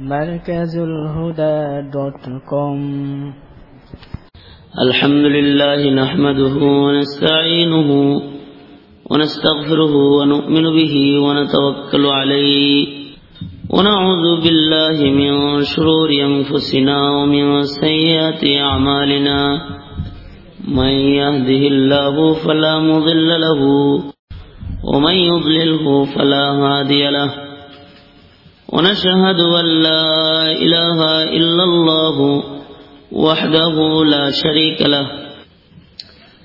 مركز الهدى دوت كوم الحمد لله نحمده ونستعينه ونستغفره ونؤمن به ونتوكل عليه ونعوذ بالله من شرور أنفسنا ومن سيئات أعمالنا من يهده الله فلا مضل له ومن يضلله فلا هادي له ونشهد أن لا إله إلا الله وحده لا شريك له.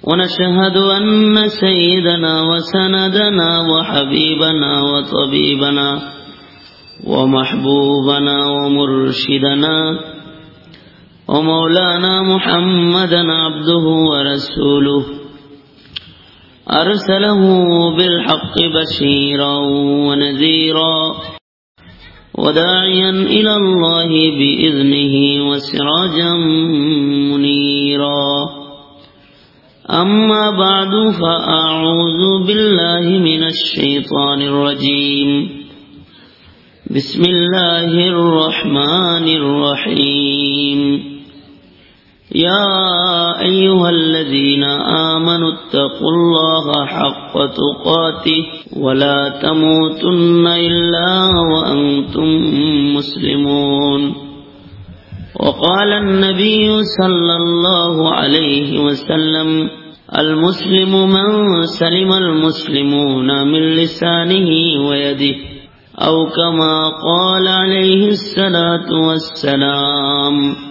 ونشهد أن سيدنا وسندنا وحبيبنا وطبيبنا ومحبوبنا ومرشدنا ومولانا محمدا عبده ورسوله. أرسله بالحق بشيرا ونذيرا. وداعيا إلى الله بإذنه وسراجا منيرا. أما بعد فأعوذ بالله من الشيطان الرجيم. بسم الله الرحمن الرحيم. يا أيها الذين آمنوا اتقوا الله حق تقاته ولا تموتن إلا وأنتم مسلمون. وقال النبي صلى الله عليه وسلم المسلم من سلم المسلمون من لسانه ويده أو كما قال عليه الصلاة والسلام.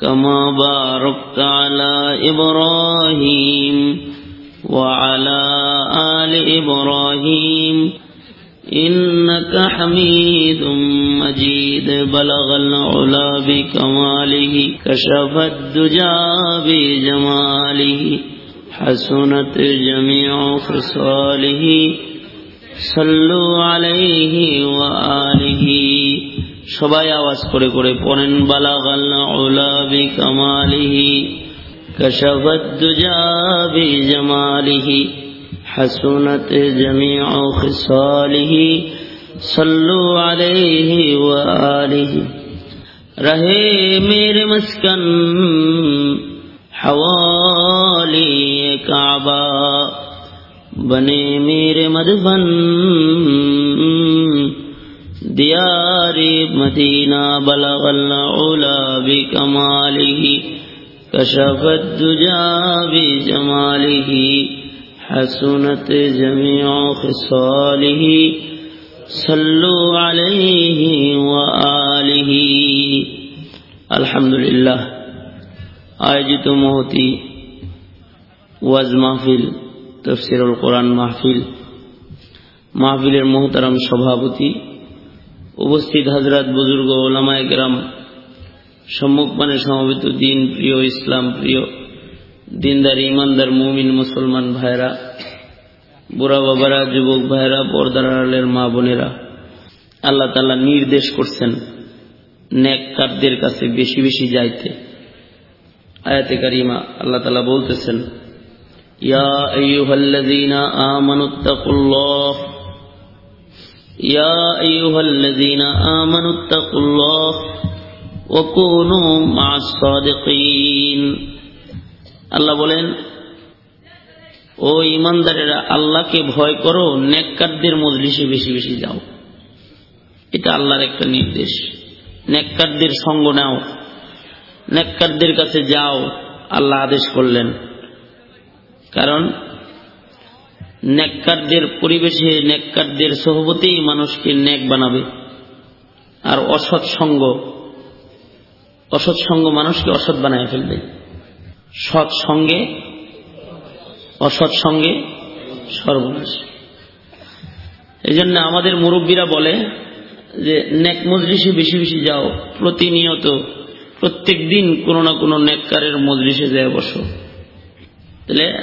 كما باركت على إبراهيم وعلى آل إبراهيم إنك حميد مجيد. بلغ العلا بكماله، كشف الدجى بجماله، حسنت جميع خصاله. صلوا عليه وآله. সবাই আওয়াজ করে করে পড়েন বালাগাল্লা বি কামালিহি কশবদ্দুজা বি জামালিহি حسنت جميع خصاله صلوا عليه وآله رہے میرے مسکن حوالی کعبہ بنے میرے مدفن دیاری مدینہ بلغ العلا بکماله کشف الدجا بجماله، حسنت جميع خصاله صلو علیہ وآلہ الحمدللہ آج جی تو مہتی وز محفل، تفسیر القرآن محفل محفل محترم شبابتی سبھاپتی উপস্থিত হাজরাত বুজুর্গ ওলামায় গ্রাম সম্মুখপানে সমবেত দিন প্রিয় ইসলাম প্রিয়, দিনদার ইমানদার মুমিন মুসলমান ভাইরা বুড়া বাবারা, যুবক ভাইরা পর্দার আড়ালের মা বোনেরা, আল্লাহ তালা নির্দেশ করছেন ন্যাককারদের কাছে বেশি বেশি যাইতে। আয়াতে কারিমা আল্লাহ তালা বলতেছেন, ইয়া আমানুত্তাকুল্লাহ يا أيها الذين آمنوا اتقوا الله وكونوا مع الصادقين আল্লাহ বলেন ও ইমানদারেরা আল্লাহকে ভয় করো নেককারদের মজলিসে বেশি বেশি যাও এটা আল্লাহর একটা নির্দেশ নেককারদের সঙ্গ নাও নেককারদের কাছে যাও আল্লাহ আদেশ করলেন কারণ নেককারদের পরিবেশে নেককারদের সহবতেই মানুষকে নেক বানাবে। আর অসৎ সঙ্গ অসৎ সঙ্গ মানুষকে অসৎ বানায় ফেলবে। সৎ সঙ্গে, অসৎ সঙ্গে সর্বনাশ। এই জন্য আমাদের মুরব্বীরা বলে যে, নেক মজলিসে বেশি বেশি যাও, প্রতিনিয়ত প্রত্যেক দিন কোনো না কোনো নেককারের মজলিসে যায় বসো।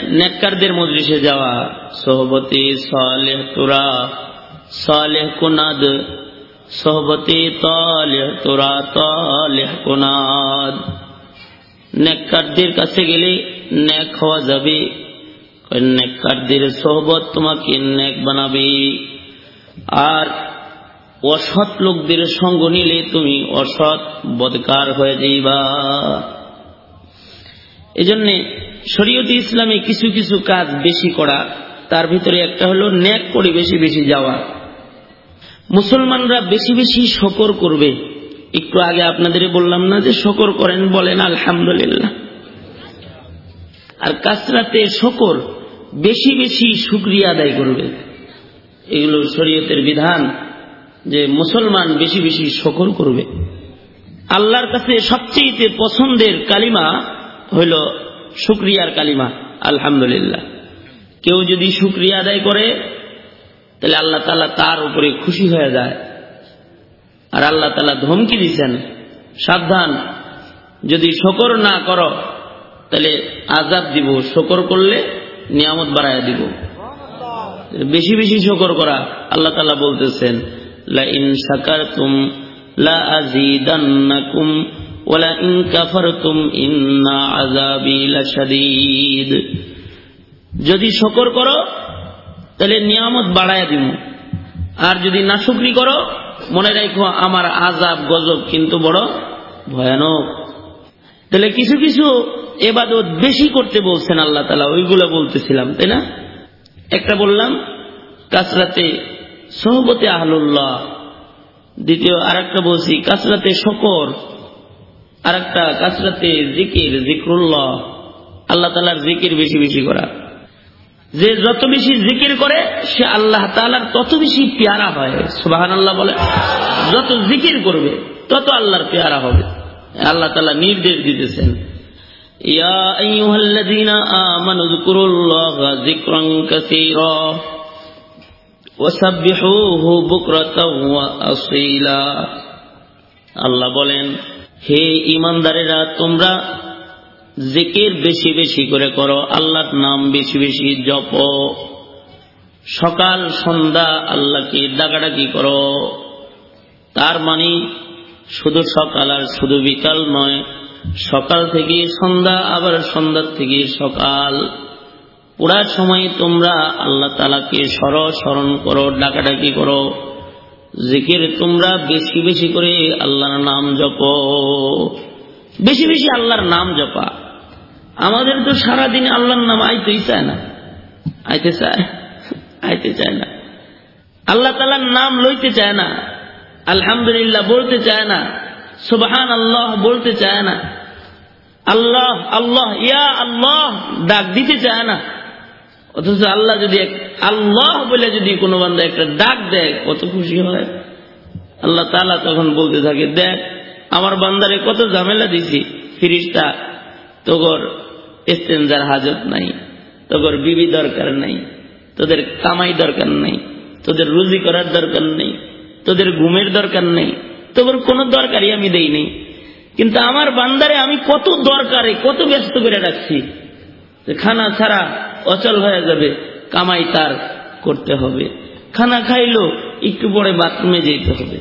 নেককারদের মজলিসে যাওয়া, সহবতী সালেহ তোরা, সালেহ কুনাদ, সহবতী তালেহ তোরা, তালেহ কুনাদ। নেককারদের কাছে গেলে নেক হওয়া যাবে। নেককারদের সহবত তোমাকে নেক বানাবে। আর অসৎ লোকদের সঙ্গ নিলে তুমি অসৎ বদকার হয়ে যাইবা। এজন্য শরীয়তে ইসলামে কিছু কিছু কাজ বেশি করা, তার ভিতরে একটা হলো ন্যাক করে বেশি বেশি যাওয়া। মুসলমানরা বেশি বেশি শকর করবে। একটু আগে আপনাদের বললাম না যে শকর করেন বলেন আলহামদুলিল্লাহ। আর কাসরাতে শকর বেশি বেশি শুক্রিয়া আদায় করবে। এগুলো শরীয়তের বিধান যে মুসলমান বেশি বেশি শকর করবে। আল্লাহর কাছে সবচেয়ে পছন্দের কালিমা হইল শুক্রিয়ার কালিমা, আলহামদুলিল্লাহ। কেউ যদি শুক্রিয়া আদায় করে, তাহলে আল্লাহ তালা তার উপরে খুশি হয়ে যায়। আর আল্লাহ তালা ধমকি দিচ্ছেন সাবধান, যদি শকর না করো, তাহলে আজাদ দিব, শকর করলে নিয়ামত বাড়ায় দিব। বেশি বেশি শকর করা, আল্লাহ তালা বলতেছেন, লা ইন শাকারতুম লা আযীদান্নাকুম ইন কাফারতুম ইন্না আযাবি যদি শকর করো, তাহলে নিয়ামত বাড়ায় দিব আর যদি নাশুকরি করো, মনে রাখো আমার আজাব গজব কিন্তু বড় ভয়ানক। তাহলে কিছু কিছু এবাদত বেশি করতে বলছেন আল্লাহ তালা ওইগুলো বলতেছিলাম, তাই না? একটা বললাম, কাসরাতে সহবতে আহলুল্লাহ। দ্বিতীয় আর একটা বলছি, কাসরাতে শকর। আর একটা কাসরাতে জিকির, জিক্রুল্লাহ। আল্লাহ তালার জিকির বেশি বেশি করা। যে যত বেশি জিকির করে, সে আল্লাহ তালার তত বেশি পেয়ারা হয়। সুবাহান আল্লাহ বলে, যত জিকির করবে, তত আল্লাহর পেয়ারা হবে। আল্লাহ তালা নির্দেশ দিতেছেন। আল্লাহ বলেন হে ইমানদারেরা, তোমরা জিকির বেশি বেশি করে করো, আল্লাহর নাম বেশি বেশি জপ। সকাল, সন্ধ্যা আল্লাহকে ডাকাডাকি করো। তার মানে শুধু সকাল আর শুধু বিকাল নয়, সকাল থেকে সন্ধ্যা, আবার সন্ধ্যার থেকে সকাল। পুরা সময় তোমরা আল্লাহ তালাকে সর স্মরণ করো, ডাকাডাকি করো। জিকির তোমরা বেশি বেশি করে আল্লাহর নাম জপ। বেশি বেশি আল্লাহর নাম জপা। আমাদের তো সারাদিনে আল্লাহর নাম আইতেই চায় না। আইতে চায় আইতে চায় না। আল্লাহ তালার নাম লইতে চায় না। আলহামদুলিল্লাহ বলতে চায় না। সুবহান আল্লাহ বলতে চায় না। আল্লাহ আল্লাহ, ইয়া আল্লাহ ডাক দিতে চায় না। অথচ আল্লাহ যদি আল্লাহ বলে যদি কোনো বান্ধব একটা ডাক দেয়, কত খুশি হয়। আল্লাহ তালা তখন বলতে থাকে, দেখ, আমার বান্দারে কত ঝামেলা দিছি। ফিরিস্তা, তোগর এস্তেঞ্জার হাজত নাই, তোগর বিবি দরকার নাই, তোদের কামাই দরকার নাই, তোদের রুজি করার দরকার নেই, তোদের ঘুমের দরকার নেই তোর কোনো দরকারই আমি দেই নেই। কিন্তু আমার বান্দারে আমি কত দরকারে, কত ব্যস্ত করে রাখছি। খানা ছাড়া অচল হয়ে যাবে, কামাই তার করতে হবে। খানা খাইলো, একটু পরে বাথরুমে যেতে হবে।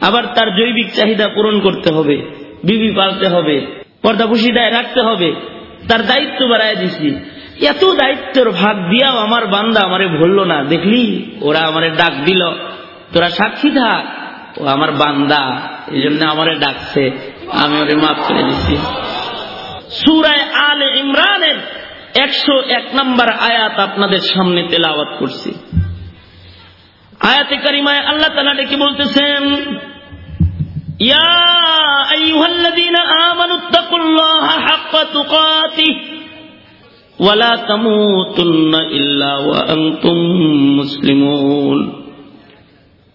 আবার তার জৈবিক চাহিদা পূরণ করতে হবে, বিবি পালতে হবে পর্দাপুষিদায় রাখতে হবে। তার দায়িত্ব বাড়ায় দিছি। এত দায়িত্বের ভাগ দিয়াও আমার বান্দা আমারে ভরল না। দেখলি, ওরা আমারে ডাক দিল, তোরা সাক্ষী থাক, ও আমার বান্দা এই জন্য আমারে ডাকছে, আমি ওরে মাফ করে দিচ্ছি সুরায় আল ইমরানের একশো এক নম্বর আয়াত আপনাদের সামনে তেলাওয়াত করছি। আয়াতে কারিমায় আল্লাহ তালা ডেকে বলতেছেন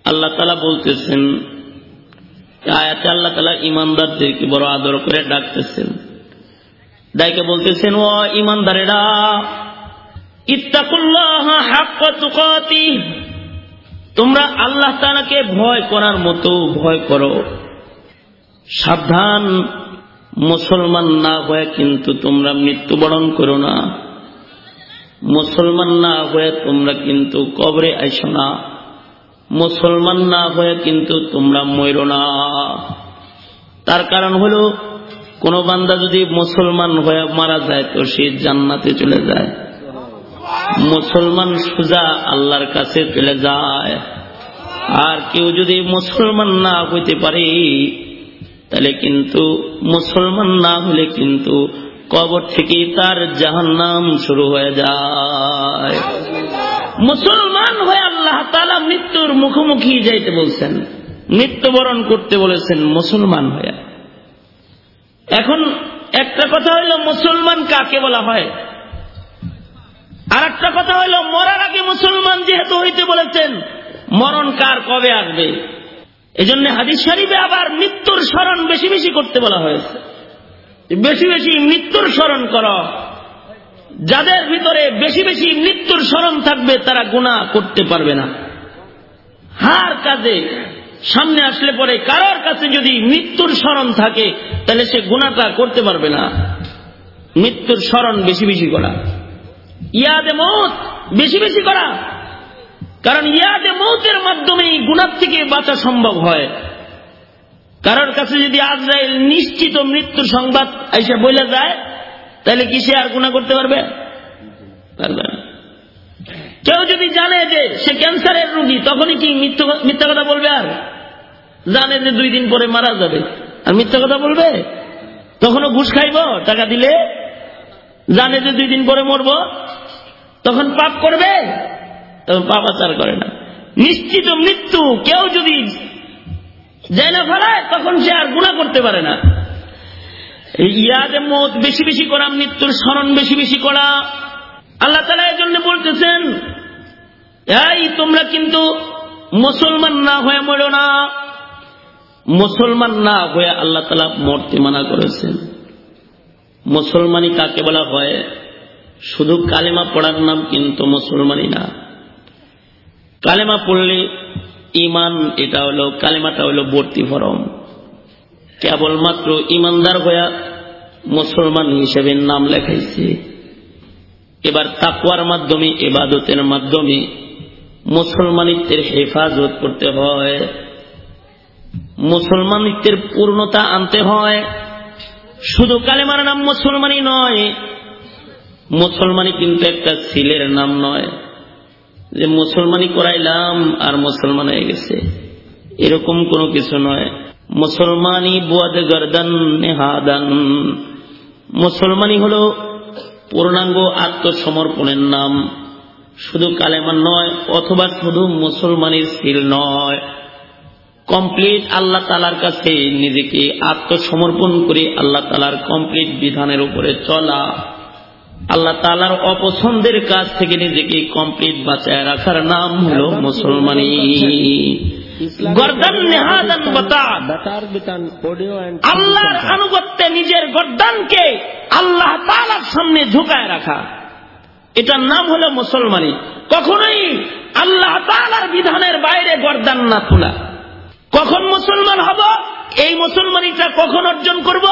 আল্লাহ বলতেছেন আয়াতে আল্লাহ তালা ইমানদারদেরকে বড় আদর করে ডাকতেছেন। ডাইকে বলতেছেন, ও ইমানদারেরা তুকাতিহ তোমরা আল্লাহ তালাকে ভয় করার মতো ভয় করো। সাবধান, মুসলমান না হয়ে কিন্তু তোমরা মৃত্যুবরণ করো না। মুসলমান না হয়ে তোমরা কিন্তু কবরে আইসো না। মুসলমান না হয়ে কিন্তু তোমরা ময়র না। তার কারণ হলো কোন বান্দা যদি মুসলমান হয়ে মারা যায়, তো সে জান্নাতে চলে যায়। মুসলমান সুজা আল্লাহর কাছে চলে যায়। আর কেউ যদি মুসলমান না হইতে পারে, তাহলে কিন্তু মুসলমান না হলে কিন্তু কবর থেকে তার জাহান্নাম শুরু হয়ে যায়। মুসলমান হয়ে আল্লাহ তালা মৃত্যুর মুখোমুখি যাইতে বলছেন, মৃত্যুবরণ করতে বলেছেন মুসলমান হয়ে। এখন একটা কথা হইল, মুসলমান কাকে বলা হয়? আর একটা কথা হইল, মরার আগে মুসলমান যেহেতু হইতে বলেছেন, মরণ কার কবে আসবে? এই জন্য হাদিস শরীফে আবার মৃত্যুর স্মরণ বেশি বেশি করতে বলা হয়েছে। বেশি বেশি মৃত্যুর স্মরণ কর। যাদের ভিতরে বেশি বেশি মৃত্যুর স্মরণ থাকবে, তারা গুণা করতে পারবে না। হার কাজে সামনে আসলে পরে কারোর কাছে যদি মৃত্যুর স্মরণ থাকে, তাহলে সে গুণাটা করতে পারবে না। মৃত্যুর স্মরণ বেশি বেশি করা। ইয়াদে মত বেশি বেশি করা। কারণ ইয়াদে মৌতের মাধ্যমে গুণার থেকে বাঁচা সম্ভব হয়। কারোর কাছে যদি আজরাইল নিশ্চিত মৃত্যুর সংবাদ এসে বলে যায়, তাহলে কি সে আর গুণা করতে পারবে? পারবে না। কেউ যদি জানে যে সে ক্যান্সারের রুগী, তখনই কি মিথ্যা কথা বলবে আর? জানে যে দুই দিন পরে মারা যাবে। আর মিথ্যা কথা বলবে? তখনও ঘুষ খাইব, টাকা দিলে? জানে যে দুই দিন পরে মরব? তখন পাপ করবে? তখন পাপ আচার করে না। নিশ্চিত মৃত্যু, কেউ যদি যায় না ফেলায়, তখন সে আর গুণা করতে পারে না। ইয়াদে মত বেশি বেশি করা, মৃত্যুর স্মরণ বেশি বেশি করা আল্লাহ তালা এই জন্য বলতেছেন, এই, তোমরা কিন্তু মুসলমান না হয়ে মরো না। মুসলমান না হয়ে আল্লাহ তালা মরতে মানা করেছেন। মুসলমানি কাকে বলা হয়? শুধু কালেমা পড়ার নাম কিন্তু মুসলমানি না। কালেমা পড়লে ইমান এটা হলো, কালেমাটা হলো ভর্তি ফরম। কেবলমাত্র ইমানদার হইয়া মুসলমান হিসেবে নাম লেখাইছে। এবার তাকুয়ার মাধ্যমে এবাদতের মাধ্যমে মুসলমানিত্বের হেফাজত করতে হয়। মুসলমানিত্বের পূর্ণতা আনতে হয়। শুধু কালেমার নাম মুসলমানি নয় মুসলমানি কিন্তু একটা সিলের নাম নয়। যে মুসলমানি করাইলাম আর মুসলমান হয়ে গেছে। এরকম কোনো কিছু নয়। মুসলমানি বুয়াদ গর্দান, নেহাদান। মুসলমানি হল পূর্ণাঙ্গ আত্মসমর্পণের নাম। শুধু কালেমান নয়, অথবা শুধু মুসলমানের সিল নয়। কমপ্লিট আল্লাহ তালার কাছে নিজেকে আত্মসমর্পণ করে আল্লাহ তালার কমপ্লিট বিধানের উপরে চলা। আল্লাহ তালার অপছন্দের কাজ থেকে নিজেকে কমপ্লিট বাঁচায় রাখার নাম হল মুসলমানি। গর্দান নেহাদান আল্লাহর আনুগত্যে নিজের গর্দানকে আল্লাহ তালার সামনে ঝুঁকায় রাখা। এটার নাম হলো মুসলমানি। কখনোই আল্লাহ তালার বিধানের বাইরে গর্দান না তোলা। কখন মুসলমান হব? এই মুসলমানিটা কখন অর্জন করব?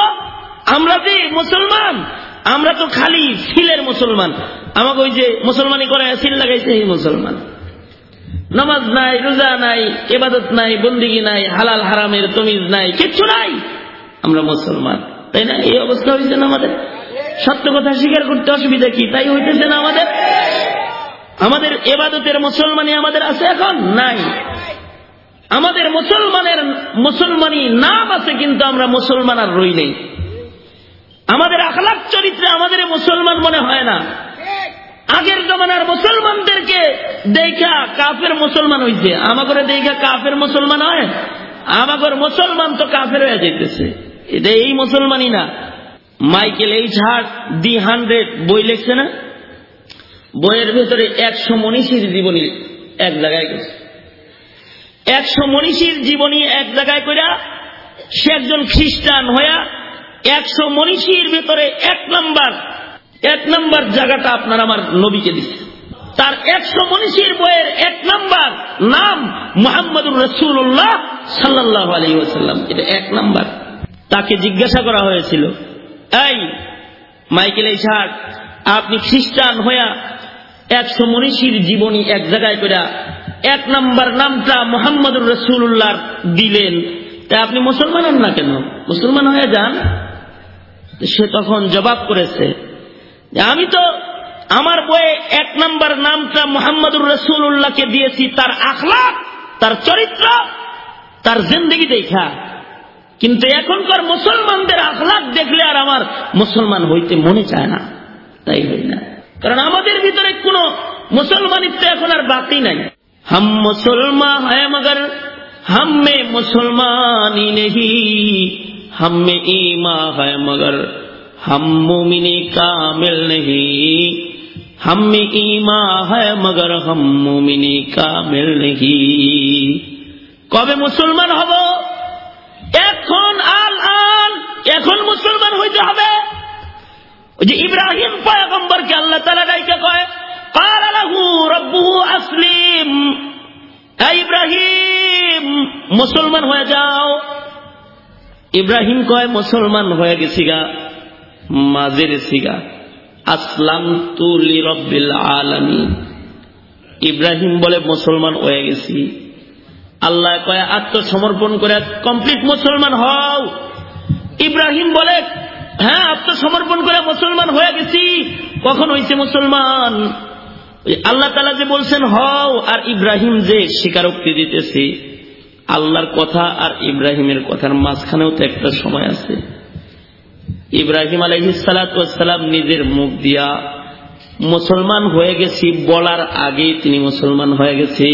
আমরা যে মুসলমান আমরা তো খালি সিলের মুসলমান। আমাকে ওই যে মুসলমানি করে সিল লাগাইছে এই মুসলমান। নামাজ নাই, রোজা নাই এবাদত নাই, বন্দিগি নাই, হালাল হারামের তমিজ নাই, কিচ্ছু নাই। আমরা মুসলমান, তাই না? এই অবস্থা হয়েছে না আমাদের? সত্য কথা স্বীকার করতে অসুবিধা কি? তাই হইতেছে না আমাদের? আমাদের এবাদতের মুসলমানি আমাদের আছে এখন? নাই। আমাদের মুসলমানের মুসলমানি নাম আছে, কিন্তু আমরা মুসলমান আর রই নেই। আমাদের আখলাক চরিত্রে আমাদের মুসলমান মনে হয় না। আগের জমানার মুসলমানদেরকে দেখা কাফের মুসলমান হইছে। আমাকে দেখা কাফের মুসলমান হয়, আমাগর মুসলমান তো কাফের হয়ে যেতেছে এটা এই মুসলমানই না। Michael H Hart, the hundred বই লিখছে না? বইয়ের ভেতরে একশো মনীষীর জীবনী এক জায়গায় গেছে। একশো মনীষীর জীবনী এক জায়গায় কইরা সে একজন খ্রিস্টান হইয়া একশো মনীষীর ভেতরে এক নাম্বার এক নাম্বার জায়গাটা আপনার আমার নবীকে দিচ্ছে তার একশো মনীষীর বইয়ের এক নাম্বার নাম মোহাম্মদুর রসুল্লাহ সাল্লাহ আলী এটা এক নাম্বার। তাকে জিজ্ঞাসা করা হয়েছিল, এই মাইকেল এইসার্ট আপনি খ্রিস্টান হইয়া একশো মনীষীর জীবনী এক জায়গায় করে এক নাম্বার নামটা মোহাম্মদুর রসুল্লাহ দিলেন। তা আপনি মুসলমান হন না কেন? মুসলমান হয়ে যান? সে তখন জবাব করেছে আমি তো আমার বইয়ে এক নাম্বার নামটা মোহাম্মদুর রসুল্লাহকে দিয়েছি, তার আখলাক, তার চরিত্র, তার জিন্দগি দেখা। কিন্তু এখনকার মুসলমানদের আখলাক দেখলে আর আমার মুসলমান হইতে মনে চায় না। তাই হই না। কারণ আমাদের ভিতরে কোন মুসলমানিত্ব এখন আর বাকি নাই। হাম মুসলমান হয় মগর, হাম মে মুসলমানি নেই হাম মে ইমা হয় মগর। हम मोमिनी कामिल नहीं हम में ईमा है मगर हम मोमिनी कामिल नहीं কবে মুসলমান হব এখন আল আন এখন মুসলমান হইতে হবে ওই যে ইব্রাহিম পয়গম্বরকে আল্লাহ তালা ডাইকে কয় قال له ربه আসলিম ইব্রাহিম মুসলমান হয়ে যাও ইব্রাহিম কয় মুসলমান হয়ে গেছি গা মাঝের সিগা। আসলাম তুলি রব্বিল আলামী ইব্রাহিম বলে, মুসলমান হয়ে গেছি। আল্লাহ কয়ে, আত্মসমর্পণ করে কমপ্লিট মুসলমান হও। ইব্রাহিম বলে হ্যাঁ আত্মসমর্পণ করে মুসলমান হয়ে গেছি। কখন হয়েছে মুসলমান? আল্লাহ তালা যে বলছেন, হও। আর ইব্রাহিম যে স্বীকারোক্তি দিতেছে, আল্লাহর কথা আর ইব্রাহিমের কথার মাঝখানেও তো একটা সময় আছে। ইব্রাহিম আলহিসালাম নিজের মুখ দিয়া মুসলমান হয়ে গেছি বলার আগে তিনি মুসলমান হয়ে গেছে।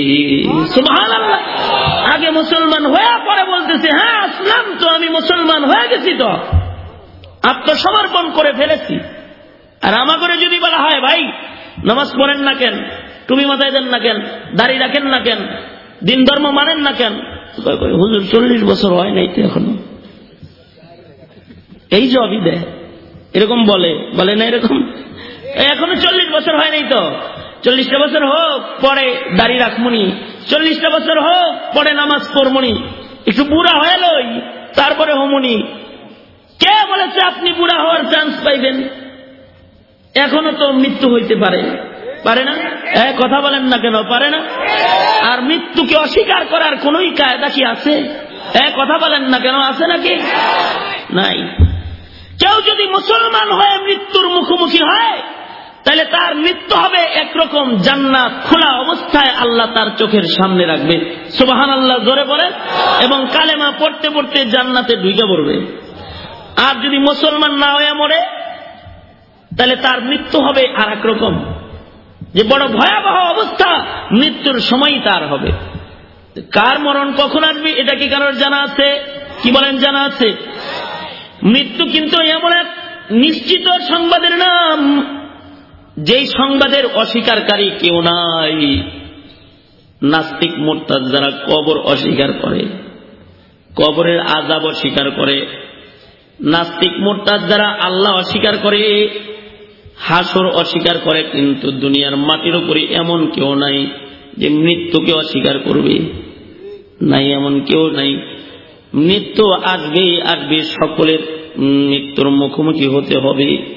আগে মুসলমান হয়ে পরে বলতেছে হ্যাঁ আসলাম তো, আমি মুসলমান হয়ে গেছি তো। আত্মসমর্পণ করে ফেলেছি। আর আমা করে যদি বলা হয়, ভাই, নামাজ পড়েন না কেন? তুমি মাথায় দেন না কেন? দাড়ি রাখেন না কেন? দিন ধর্ম মানেন না কেন? হুজুর চল্লিশ বছর হয় নাই তো এখনও। এই জবই দেয়। এরকম বলে বলে না এরকম? এখনও চল্লিশ বছর হয় নাই তো। চল্লিশটা বছর হোক, পরে দাড়ি রাখমুনি। চল্লিশটা বছর হোক, পরে নামাজ পড়মুনি। একটু বুড়া হয়ে লই, তারপরে হমুনি। কে বলেছে আপনি বুড়া হওয়ার চান্স পাইবেন? এখনও তো মৃত্যু হইতে পারে। পারে না? হ্যাঁ কথা বলেন না কেন, পারে না? আর মৃত্যুকে অস্বীকার করার কোন কায়দা কি আছে? হ্যাঁ কথা বলেন না কেন, আছে নাকি? নাই। কেউ যদি মুসলমান হয়ে মৃত্যুর মুখোমুখি হয়, তাহলে তার মৃত্যু হবে একরকম জান্নাত খোলা অবস্থায় আল্লাহ তার চোখের সামনে রাখবে। সুবাহান আল্লাহ জোরে পড়ে এবং কালেমা পড়তে পড়তে জান্নাতে ঢুকে পড়বে। আর যদি মুসলমান না হয়ে মরে, তাহলে তার মৃত্যু হবে আর এক রকম যে বড় ভয়াবহ অবস্থা, মৃত্যুর সময় তার হবে। কার মরণ কখন আসবে, এটা কি কারোর জানা আছে? কি বলেন জানা আছে? মৃত্যু কিন্তু এমন এক নিশ্চিত সংবাদের নাম। যেই সংবাদের অস্বীকারী কেউ নাই। নাস্তিক মোরতাদ যারা কবর অস্বীকার করে, কবরের আজাব অস্বীকার করে, নাস্তিক মোরতাদ যারা আল্লাহ অস্বীকার করে, হাসর অস্বীকার করে, কিন্তু দুনিয়ার মাটির উপরে এমন কেউ নাই যে মৃত্যুকে অস্বীকার করবে। নাই এমন কেউ নাই মৃত্যু আসবে আসবে, সকলের মৃত্যুর মুখোমুখি হতে হবে।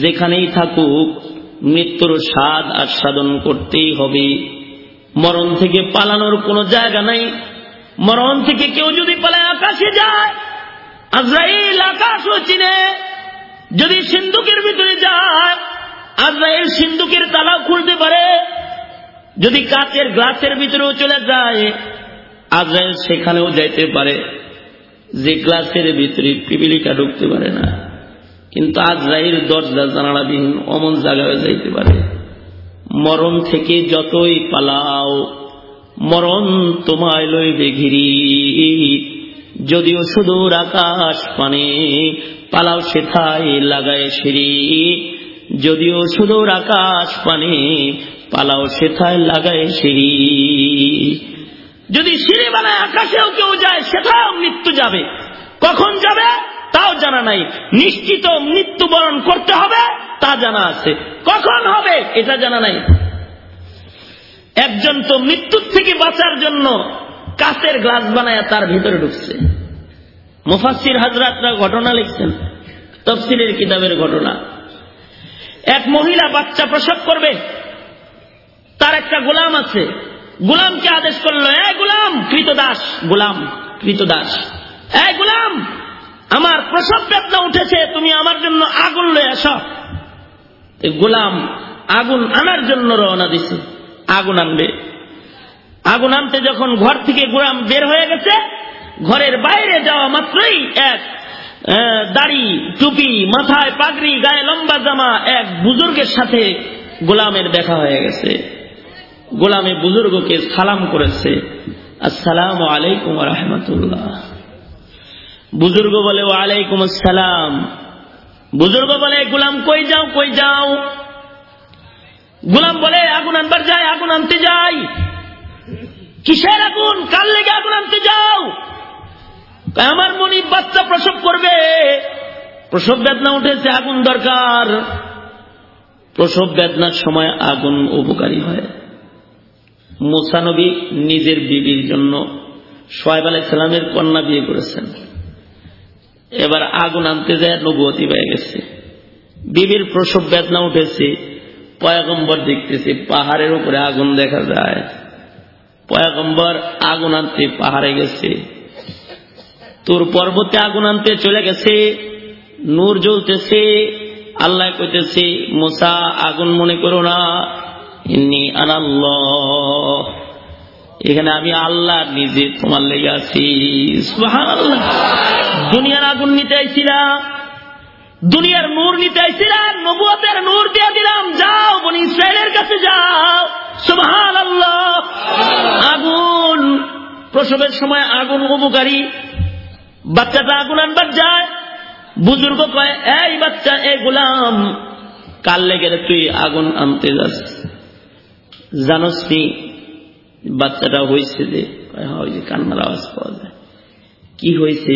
যেখানেই থাকুক, মৃত্যুর স্বাদ আস্বাদন করতেই হবে। মরণ থেকে পালানোর কোনো জায়গা নাই। মরণ থেকে কেউ যদি পালায়, আকাশে যায়, আজরাইল আকাশও চিনে। যদি সিন্ধুকের ভিতরে যায়, আজরাইল সিন্ধুকের তালাও খুলতে পারে। যদি কাচের গ্লাসের ভিতরেও চলে যায় আজরাইল সেখানেও যাইতে পারে। যে গ্লাসের ভিতরে পিপিলিকা ঢুকতে পারে না। কিন্তু আজরাইল দরজা জানালাবিহীন অমন জায়গায় যাইতে পারে। মরণ থেকে যতই পালাও, মরণ তোমায় লইবে ঘিরি। যদিও সুদূর আকাশ পানে, পালাও সেথায় লাগায় সিঁড়ি। যদিও সুদূর আকাশ পানে, পালাও সেথায় লাগায় সিঁড়ি। যদি সিঁড়ি বানায় আকাশেও কেউ যায়, সেটাও মৃত্যু যাবে। কখন যাবে? তাও জানা নাই। নিশ্চিত মৃত্যুবরণ করতে হবে, তা জানা আছে। কখন হবে? এটা জানা নাই। একজন তো মৃত্যুর থেকে বাঁচার জন্য কাঁচের গ্লাস বানায় তার ভিতরে ঢুকছে। মুফাসির হাজরাতরা ঘটনা লিখছেন, তফসিলের কিতাবের ঘটনা। এক মহিলা বাচ্চা প্রসব করবে, তার একটা গোলাম আছে। গোলামকে আদেশ করল? এ গোলাম, কৃতদাস। গোলাম, কৃতদাস। এ গুলাম, আমার প্রসব বেদনা উঠেছে, তুমি আমার জন্য আগুন লয়ে আস গোলাম, আগুন আনার জন্য রওনা দিছে। আগুন আনবে। আগুন আনতে যখন ঘর থেকে গোলাম বের হয়ে গেছে, ঘরের বাইরে যাওয়া মাত্রই এক দাড়ি, টুপি, মাথায় পাগড়ি, গায়ে লম্বা জামা এক বুজুর্গের সাথে গোলামের দেখা হয়ে গেছে। গোলামে বুজুর্গকে সালাম করেছে। আসসালাম আলাইকুম রহমতুল্লাহ। বুজুর্গ বলে ও আলাইকুম আসসালাম। বুজুর্গ বলে, গোলাম কই যাও কই যাও? গোলাম বলে, আগুন আনবার যায় আগুন আনতে যাই। কিসের আগুন? কাল লেগে আগুন আনতে যাও? আমার মনি বাচ্চা প্রসব করবে। প্রসব বেদনা উঠেছে, আগুন দরকার। প্রসব বেদনার সময় আগুন উপকারী হয়। মোসানবী নিজের বিবির জন্য সোয়েব আলাইসালামের কন্যা বিয়ে করেছেন। এবার আগুন আনতে যায় নবতী পেয়ে গেছে। বিবির প্রসব বেদনা উঠেছে, পয়াগম্বর দেখতেছে, পাহাড়ের উপরে আগুন দেখা যায়। পয়াগম্বর আগুন আনতে পাহাড়ে গেছে। তোর পর্বতে আগুন আনতে চলে গেছে, নূর জ্বলতেছে, আল্লাহ কইতেছে, মোসা, আগুন মনে করো না এখানে আমি আল্লাহ নিজে তোমার লেগে আছি। দুনিয়ার আগুন নিতে আইছিলা দুনিয়ার নূর নিতে আইছিলা নবুয়তের নূর দিয়ে দিলাম। যাও, বনি ইসরায়েলের কাছে যাও। সুবহান আল্লাহ আগুন, প্রসবের সময় আগুন উপকারী। বাচ্চাটা আগুন আনবার যায়। বুজুর্গ কয়, এই বাচ্চা, এ গোলাম কাল লেগে তুই আগুন আনতে যাস? জানস বাচ্চাটা হয়েছে যে ওই যে কান্নার আওয়াজ পাওয়া যায়। কি হয়েছে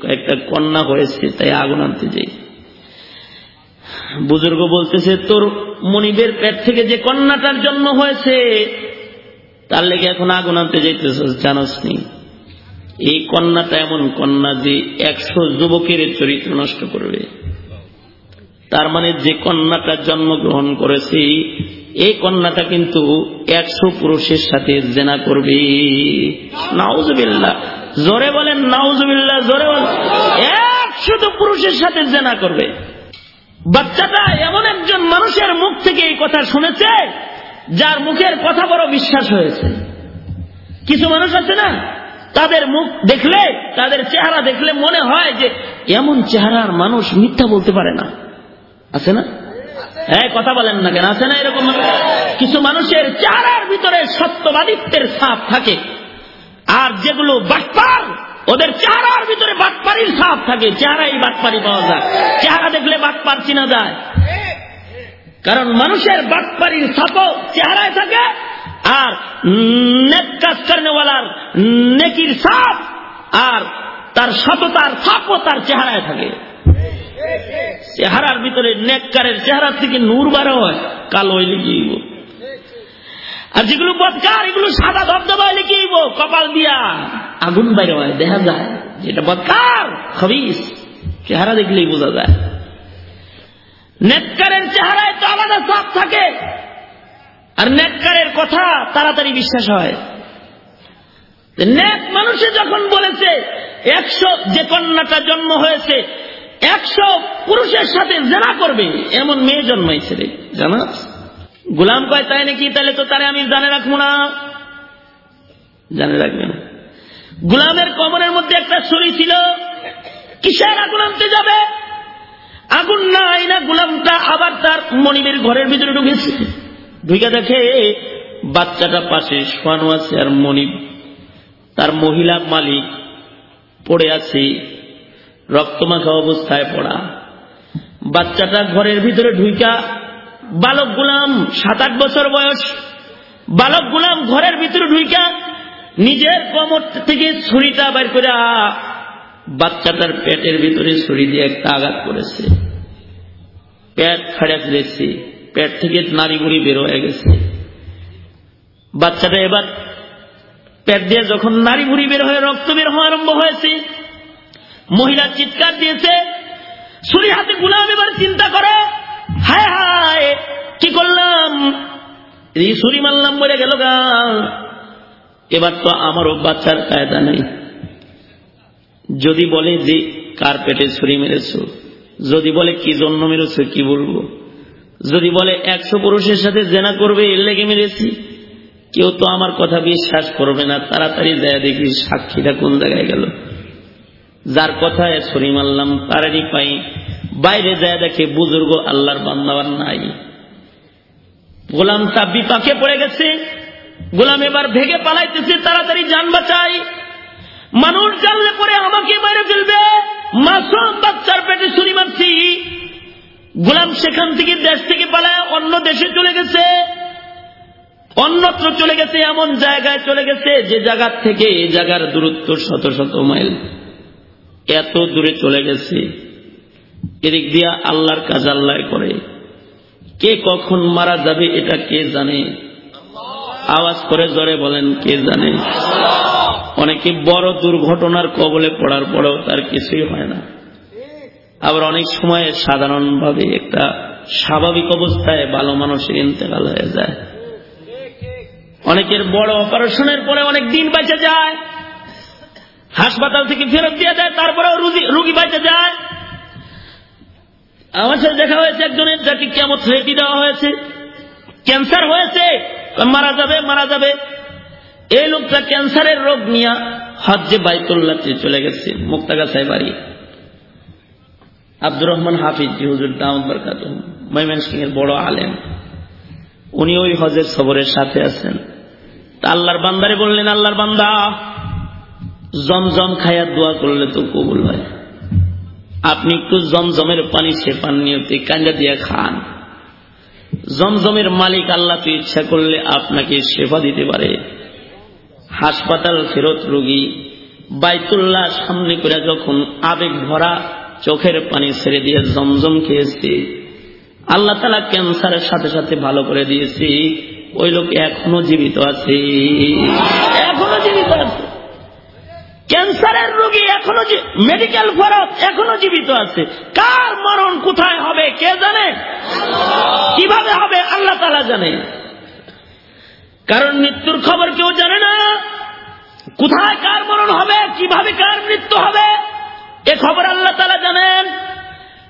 কয়েকটা কন্যা হয়েছে, তাই আগুন আনতে যাই। বুজুর্গ বলতেছে, তোর মনিবের পেট থেকে যে কন্যাটার জন্ম হয়েছে, তার লেগে এখন আগুন আনতে যাইতেছ জানস নি এই কন্যাটা এমন কন্যা যে একশো যুবকের চরিত্র নষ্ট করবে। তার মানে যে কন্যাটা জন্মগ্রহণ করেছে এই কন্যাটা কিন্তু একশো পুরুষের সাথে জেনা করবে। নাউজবিল্লা জোরে বলেন নাউজবিল্লা জোরে বলেন। একশো পুরুষের সাথে জেনা করবে। বাচ্চাটা এমন একজন মানুষের মুখ থেকে এই কথা শুনেছে, যার মুখের কথা বড় বিশ্বাস হয়েছে। কিছু মানুষ আছে না, তাদের মুখ দেখলে, তাদের চেহারা দেখলে মনে হয় যে, এমন চেহারার মানুষ মিথ্যা বলতে পারে না। আছে না? হ্যাঁ কথা বলেন না কেন? আছে না এরকম? কিছু মানুষের চেহারার ভিতরে সত্যবাদিত্বের ছাপ থাকে। আর যেগুলো বাটপার, ওদের চেহারার ভিতরে বাটপারির ছাপ থাকে। চেহারাই বাটপারি পাওয়া যায়। চেহারা দেখলে বাটপার চিনা যায়। কারণ মানুষের বাটপারির ছাপও চেহারায় থাকে, আর নেক কাজ করেওয়ালার নেকির সাপ, আর তার সততার সাপও তার চেহারায় থাকে। চেহারার ভিতরে নেককারের চেহারা থেকে নূর বার হয়, কালো লিখিব। আর যেগুলো বদকার এগুলো সাদা ধবধবা লিখিব, কপাল দিয়া আগুন বাইরে হয়, দেখা যায় যেটা বদকার খবিস, চেহারা দেখলেই বোঝা যায়। নেককারের চেহারায় তো আলাদা সাপ থাকে, আর নেককারের কথা তাড়াতাড়ি বিশ্বাস হয়। নেক মানুষে যখন বলেছে, একশো যে কন্যাটা জন্ম হয়েছে একশো পুরুষের সাথে জেনা করবে। এমন মেয়ে জন্মাইছে রে। জানাস গোলাম কয়, তাই নাকি? তাহলে তো তারে আমি জানে রাখব না। জানে রাখবে না। গোলামের কমরের মধ্যে একটা ছড়ি ছিল। কিসের আগুন আনতে যাবে? আগুন নাই না গোলামটা আবার তার মনিবের ঘরের ভিতরে ঢুকেছে। ঢুকে দেখে বাচ্চাটা পাশে শোয়ানো আছে আর মনিব, তার মহিলা মালিক পড়ে আছে। রক্তমাখা অবস্থায় পড়া। বাচ্চাটা ঘরের ভিতরে ঢুইকা, বালক গুলাম সাত আট বছর বয়স, বালক গুলাম ঘরের ভিতরে ঢুইকা, নিজের কমর থেকে ছুরিটা বের করে বাচ্চাটার পেটের ভিতরে ছুরি দিয়ে একটা আঘাত করেছে। পেট ফাড়ে ফেলেছে, পেট থেকে নারী গুড়ি বের হয়ে গেছে। বাচ্চাটা এবার পেট দিয়ে যখন নারী বুড়ি বের হয়ে রক্ত বের হওয়া আরম্ভ হয়েছে মহিলা চিৎকার দিয়েছে, ছুরি হাতে গুলাম এবার চিন্তা করে, হায় হায়, কি করলাম? ছুরি মারলাম মরে গেল গা। এবার তো আমারও বাচ্চার কায়দা নেই। যদি বলে যে, কার পেটে ছুরি মেরেছ? যদি বলে, কি জন্য মেরেছ, কি বলব? যদি বলে, একশো পুরুষের সাথে জেনা করবে, এর লেগে মেরেছি? কেউ তো আমার কথা বিশ্বাস করবে না। তাড়াতাড়ি যায় দেখি, সাক্ষীটা কোন জায়গায় গেল? যার কথায় ছড়ি মারলাম তারারই পাই। বাইরে যায় দেখে বুজুর্গ আল্লাহর বান্দাবার নাই। গোলামটা বিপাকে পড়ে গেছে। গোলাম এবার ভেগে পালাইতেছে, তাড়াতাড়ি যান বাঁচাই। মানুষ জানলে পরে আমাকে মেরে ফেলবে। মাসুম বাচ্চার পেটে ছুরি মারছি। গোলাম সেখান থেকে দেশ থেকে পালায়, অন্য দেশে চলে গেছে। অন্যত্র চলে গেছে, এমন জায়গায় চলে গেছে, যে জায়গার থেকে এই জায়গার দূরত্ব শত শত মাইল। এত দূরে চলে গেছে। এদিক দিয়া আল্লাহর কাজ আল্লাহ করে। কে কখন মারা যাবে এটা কে জানে? আওয়াজ করে জোরে বলেন, কে জানে? অনেকে বড় দুর্ঘটনার কবলে পড়ার পরেও তার কিছুই হয় না। আবার অনেক সময় সাধারণভাবে একটা স্বাভাবিক অবস্থায় ভালো মানুষের ইন্তেকাল হয়ে যায়। অনেকের বড় অপারেশনের পরে অনেক দিন বেঁচে যায়। হাসপাতাল থেকে ফেরত দিয়ে দেয়, তারপরেও রুগী বেঁচে যায়। আমার সাথে দেখা হয়েছে একজনের, যাকে কেমন থ্রেটি দেওয়া হয়েছে। ক্যান্সার হয়েছে। মারা যাবে মারা যাবে। এই লোকটা ক্যান্সারের রোগ নিয়ে হজ্জে বাইতুল্লাতে চলে গেছে মুক্তাগাছায় বাড়ি আব্দুর রহমান হাফিজ, হুজুর দাউদ বরকাত ময়মান সিং এর বড় আলেম। উনি ওই হজের সবরের সাথে আছেন। তা আল্লাহর বান্দারে বললেন, আল্লাহর বান্দা জমজম খায়া দোয়া করলে তো কবুল হয়। আপনি একটু জমজমের পানি সে পান নিয়তে কাঞ্জা দিয়ে খান। জমজমের মালিক আল্লাহ তো ইচ্ছা করলে আপনাকে সেবা দিতে পারে। হাসপাতাল ফেরত রোগী বাইতুল্লাহ সামনে করে যখন আবেগ ভরা চোখের পানি ছেড়ে দিয়ে জমজম খেয়েছে, আল্লাহ তালা ক্যান্সারের সাথে সাথে ভালো করে দিয়েছি, ওই লোক এখনও জীবিত আছে। এখনও জীবিত এখনও মেডিকেল ফরত এখনও জীবিত আছে। কার মরণ কোথায় হবে, কে জানে? কীভাবে হবে, আল্লাহ তালা জানে। কারণ মৃত্যুর খবর কেউ জানে না। কোথায় কার মরণ হবে, কীভাবে কার মৃত্যু হবে, এ খবর আল্লাহ তালা জানেন।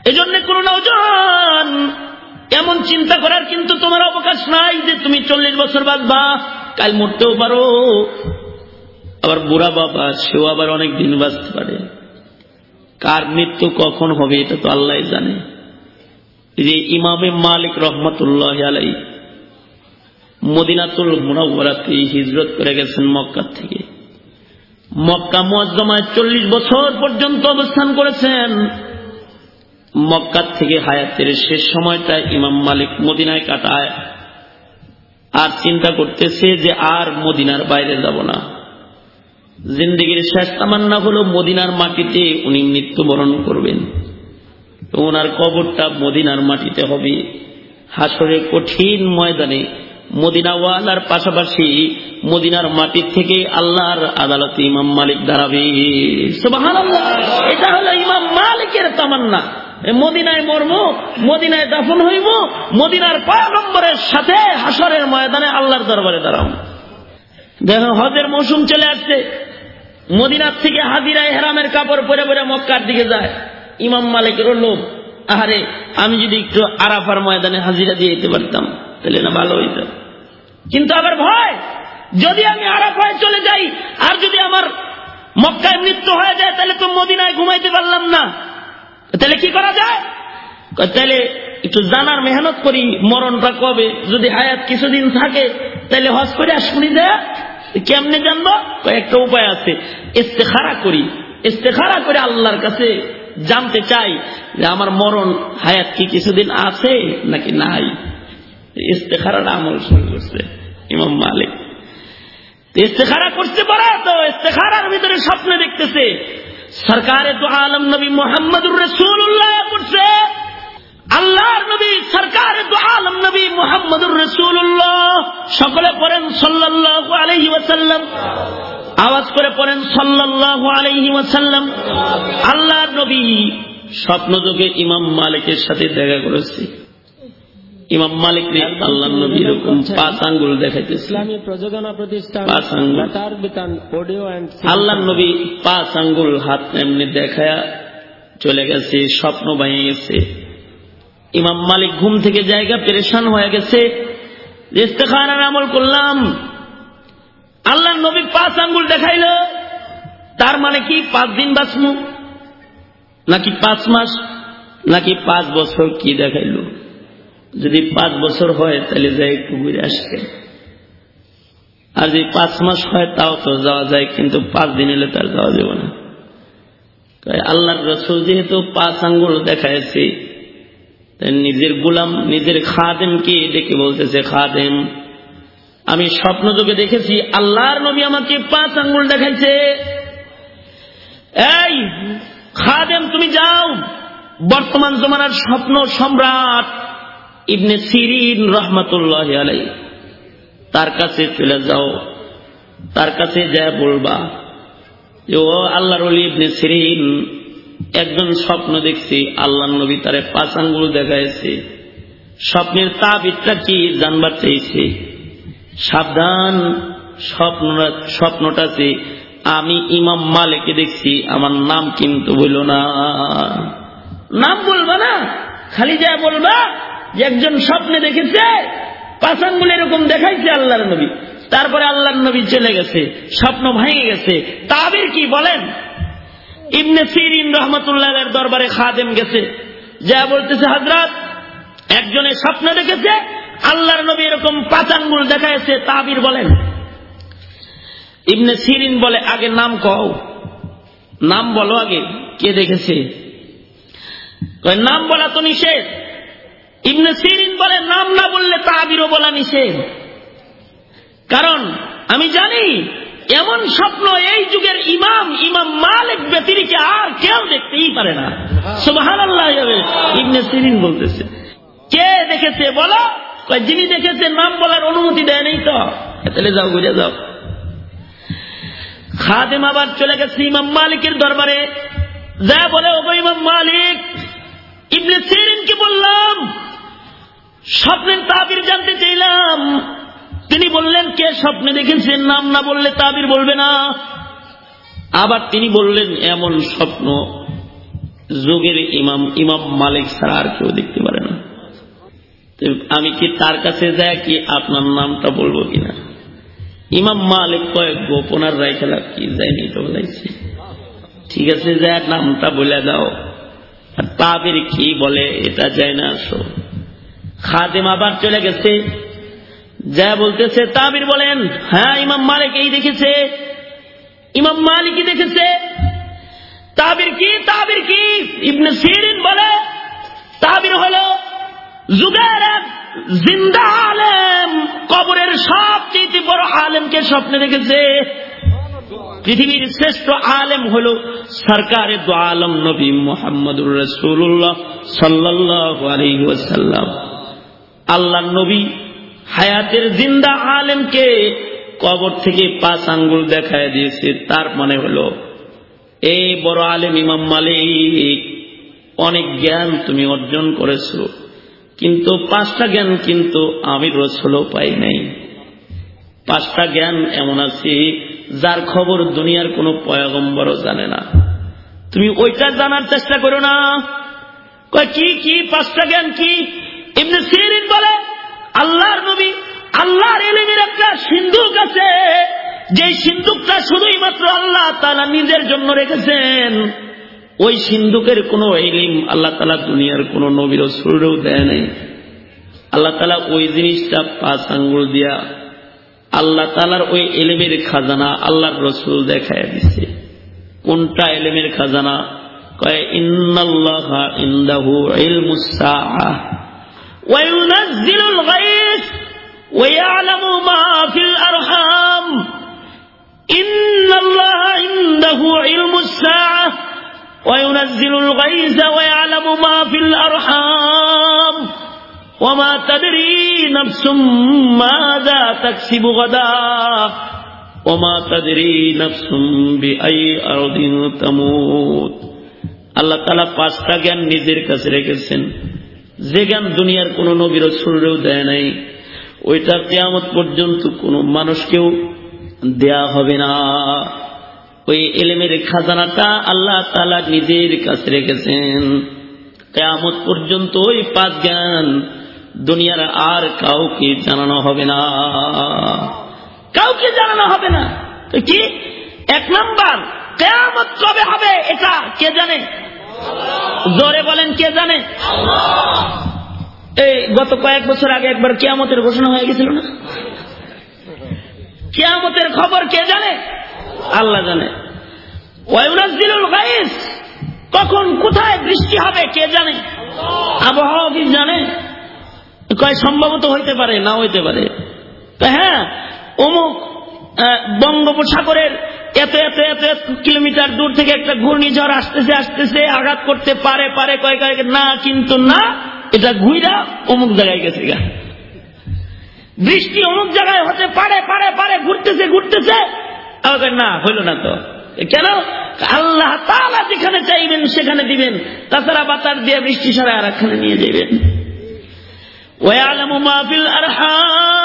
এজন্য কোন নৌজন, এমন চিন্তা করার কিন্তু তোমার অবকাশ নাই যে তুমি চল্লিশ বছর বাঁচবা, কাল মরতেও পারো। আবার বুড়া বাবা, সেও আবার অনেক দিন বাঁচতে পারে। কার মৃত্যু কখন হবে, এটা তো আল্লাহ জানে। যে ইমামে মালিক রহমতুল্লাহ আলাই মদিনাতুল মুনাওয়ারাতে হিজরত করে গেছেন মক্কা থেকে। মক্কা মুয়াজ্জমায় চল্লিশ বছর পর্যন্ত অবস্থান করেছেন। মক্কার থেকে হায়াতের শেষ সময়টা ইমাম মালিক মদিনায় কাটায়। আর চিন্তা করতেছে যে আর মদিনার বাইরে যাব না। জিন্দগির শেষ তামান্না হল মদিনার মাটিতে উনি মৃত্যুবরণ করবেন। ওনার কবরটা মদিনার মাটিতে হবে। হাসরে কঠিন ময়দানে মদিনাওয়ালার পাশাপাশি মদিনার মাটি থেকে আল্লাহর আদালতে ইমাম মালিক দাঁড়াবে। এটা হলো ইমাম মালিকের তামান্না। মদিনায় মর্ম মদিনায় দাফন হইব, মদিনার পয়গম্বরের সাথে হাসরের ময়দানে আল্লাহর দরবারে দাঁড়াম দেখো হজের মৌসুম চলে আসছে, মদিনার থেকে হাজিরায় হেরামের কাপড় পরে পরে মক্কার দিকে যায়। ইমাম মালিকের লোক আহারে, আমি যদি একটু আরাফার ময়দানে হাজিরা দিয়ে যেতে পারতাম, তাহলে না ভালো হইত। কিন্তু আবার ভয়, যদি আমি আরাফায় চলে যাই, আর যদি আমার মক্কায় মৃত্যু হয়ে যায়, তাহলে তো মদিনায় ঘুমাইতে পারলাম না। তাহলে কি করা যায়? তাহলে একটু জানার মেহনত করি, মরণটা কবে? যদি হায়াত কিছুদিন থাকে, তাহলে হজ করে শুনি দেয় কেমনে জানব? একটা উপায় আছে। ইস্তেখারা করি। ইস্তেখারা করে আল্লাহর কাছে জানতে চাই যে আমার মরণ হায়াত কি কিছুদিন আছে নাকি নাই? ইস্তেখারার আমল শুরু করছে ইমাম মালিক। ইস্তেখারা করতে পারে তো ইস্তেখারার ভিতরে স্বপ্নে দেখতেছে। সরকারে তো আলম নবী মোহাম্মদুর রসুল্লাহ করছে। আল্লাহর নবী সরকার আলম নবী মোহাম্মদুর রসুল্লাহ সকলে পড়েন সাল্লাহ আলহি ওয়াসাল্লাম। আওয়াজ করে পড়েন সাল্লাল্লাহু আলাইহি ওয়াসাল্লাম। আল্লাহর নবী স্বপ্ন যোগে ইমাম মালিকের সাথে দেখা করেছে। ইমাম মালিক আল্লাহ নবী এরকম পাঁচ আঙ্গুল দেখাইতেছে। ইসলামী প্রযোজনা প্রতিষ্ঠান পাঁচ আঙ্গুল। অডিও আল্লাহ নবী পাঁচ আঙ্গুল হাত এমনি দেখায়া চলে গেছে স্বপ্ন ভেঙে গেছে। ইমাম মালিক ঘুম থেকে জায়গা পেরেশান হয়ে গেছে। ইস্তেখানার আমল করলাম। আল্লাহ নবী পাঁচ আঙ্গুল দেখাইল। তার মানে কি? পাঁচ দিন বাঁচমু? নাকি পাঁচ মাস? নাকি পাঁচ বছর কি দেখাইল? যদি পাঁচ বছর হয়, তাহলে যাই একটু ঘুরে আসবে আর যদি পাঁচ মাস হয়, তাও তো যাওয়া যায়, কিন্তু পাঁচ দিন এলে তার যাওয়া যাবে না। আল্লাহর রসুল যেহেতু পাঁচ আঙ্গুল দেখাইছে নিজের গুলাম, নিজের খাদেমকে ডেকে বলতেছে, খাদেম, আমি স্বপ্ন যোগে দেখেছি, আল্লাহর নবী আমাকে পাঁচ আঙ্গুল দেখাইছে। এই, খাদেম, তুমি যাও। বর্তমান জমানার স্বপ্ন সম্রাট ইবনে সিরিন রহমতুল্লাহ আলাই তার কাছে চলে যাও, তার কাছে যা বলবা ও আল্লাহর ইবনে সিরিন একজন স্বপ্ন দেখছি, আল্লাহ নবী তারে পাঁচ আঙ্গুল দেখাইছে। স্বপ্নের তাবিদটা কি জানবার চাইছে। সাবধান স্বপ্নটা স্বপ্নটা যে আমি ইমাম মালিকে দেখছি, আমার নাম কিন্তু বলল না। নাম বলবা না। খালি যা বলবা যে একজন স্বপ্নে দেখেছে পাঁচাঙ্গুল এরকম দেখাইছে আল্লাহর নবী। তারপরে আল্লাহর নবী চলে গেছে, স্বপ্ন ভেঙে গেছে। তাবির কি বলেন? ইবনে সিরিন রহমতুল্লাহ দরবারে খাদেম গেছে। যা বলতেছে হাজরাত একজনে স্বপ্ন দেখেছে, আল্লাহর নবী এরকম পাঁচাঙ্গুল দেখাইছে, তাবির বলেন। ইবনে সিরিন বলে, আগে নাম কও। নাম বলো আগে, কে দেখেছে? নাম বলা তো নিষেধ। ইবনে সিরিন বলে, নাম না বললে তাবিরও বলা নিষেধ। কারণ, আমি জানি এমন স্বপ্ন এই যুগের ইমাম ইমাম মালিক ব্যতিরিকে আর কেউ দেখতেই পারে না। সুবাহান আল্লাহ ইবনে সিরিন বলতেছে। কে দেখেছে বলো? যিনি দেখেছে নাম বলার অনুমতি দেয় নেই তো তাহলে যাও, ঘুরে যাও। খাদেম আবার চলে গেছে ইমাম মালিকের দরবারে। যা বলে, ওগো ইমাম মালিক, ইবনে সিরিনকে বললাম, স্বপ্নের তাবির জানতে চাইলাম। তিনি বললেন, কে স্বপ্নে দেখেছেন নাম না বললে তাবির বলবে না। আবার তিনি বললেন, এমন স্বপ্ন যুগের ইমাম ইমাম মালিক ছাড়া আর কেউ দেখতে পারে না। আমি কি তার কাছে যায় কি আপনার নামটা বলব কিনা? ইমাম মালিক কয়েক গোপনার রায় খেলা কি যায়নি তো বলাইছে। ঠিক আছে যায় নামটা বলে দাও। তাবির কি বলে, এটা যায় না আসো। খাদেম আবার চলে গেছে। যা বলতেছে তাবির বলেন হ্যাঁ ইমাম মালিক এই দেখেছে। ইমাম মালিকই দেখেছে। তাবির কি? তাবির কি? ইবনে সিরিন বলে, তাবির হলো জিন্দা আলেম, কবরের সবচেয়ে বড় আলেমকে স্বপ্নে দেখেছে। পৃথিবীর শ্রেষ্ঠ আলেম হল সরকারের দো আলম নবী মোহাম্মদুর রসুল্লাহ সাল্লাহ আল্লাহ নবী হায়াতের জিন্দা আলেমকে কবর থেকে পাঁচ আঙ্গুল দেখায় দিয়েছে। তার মানে হলো, এই বড় আলেম ইমাম মালিক, অনেক জ্ঞান তুমি অর্জন করেছ। কিন্তু পাঁচটা জ্ঞান কিন্তু আমি রসলও পাই নাই। পাঁচটা জ্ঞান এমন আছে, যার খবর দুনিয়ার কোনো পয়গম্বরও জানে না। তুমি ওইটা জানার চেষ্টা করো না। কি কি, পাঁচটা জ্ঞান কি? এমনি সিরিন বলে আল্লাহর নবী, আল্লাহর এলিমের একটা সিন্ধুক আছে। যে সিন্ধুকটা শুধুই মাত্র আল্লাহ তালা নিজের জন্য রেখেছেন। ওই সিন্ধুকের কোন এলিম আল্লাহ তালা দুনিয়ার কোন নবীর সুরেও দেয় নাই। আল্লাহ তালা ওই জিনিসটা পাঁচ আঙ্গুল দিয়া আল্লাহ তালার ওই এলেমের খাজানা আল্লাহর রসুল দেখায় দিছে। কোনটা এলেমের খাজানা? কয় ইন্দাহু ইলমুস وينزل الغيث ويعلم ما في الأرحام إن الله عنده علم الساعة وينزل الغيث ويعلم ما في الأرحام وما تدري نفس ماذا تكسب غدا ওমা তাদেরই নাফসুম বিআই আরদিন তামুত আল্লাহ তালা পাঁচটা জ্ঞান নিজের কাছে রেখেছেন যে জ্ঞান দুনিয়ার কোন নবীর শরীরেও দেয় নাই। ওইটা কেয়ামত পর্যন্ত কোনো মানুষকেও দেয়া হবে না। ওই এলেমের খাজানাটা আল্লাহ তালা নিজের কাছে রেখেছেন। কেয়ামত পর্যন্ত ওই পাঁচ জ্ঞান দুনিয়ার আর কাউকে জানানো হবে না। কাউকে জানানো হবে না। কি? এক নাম্বার, কেয়ামত কবে হবে এটা কে জানে? জোরে বলেন, কে জানে? এই গত কয়েক বছর আগে একবার কেয়ামতের ঘোষণা হয়ে গেছিল না? কেয়ামতের খবর কে জানে? আল্লাহ জানে। কখন কোথায় বৃষ্টি হবে কে জানে? আবহাওয়া কি জানে? কয় সম্ভবত হইতে পারে না হইতে পারে। হ্যাঁ অমুক বঙ্গোপসাগরের এত এত এত কিলোমিটার দূর থেকে একটা ঘূর্ণিঝড় আসতেছে আসতেছে, আঘাত করতে পারে পারে, কয় কয়, না, কিন্তু না, এটা ঘুইরা অমুক জায়গায় গেছে গা। বৃষ্টি অমুক জায়গায় হতে পারে পারে পারে, ঘুরতেছে ঘুরতেছে না, হইল না তো। কেন? আল্লাহ তালা যেখানে চাইবেন, সেখানে দিবেন। তাছাড়া বাতার দিয়ে বৃষ্টি সারা আর নিয়ে যাবেন ওয়ালামু মা ফিল আরহাম।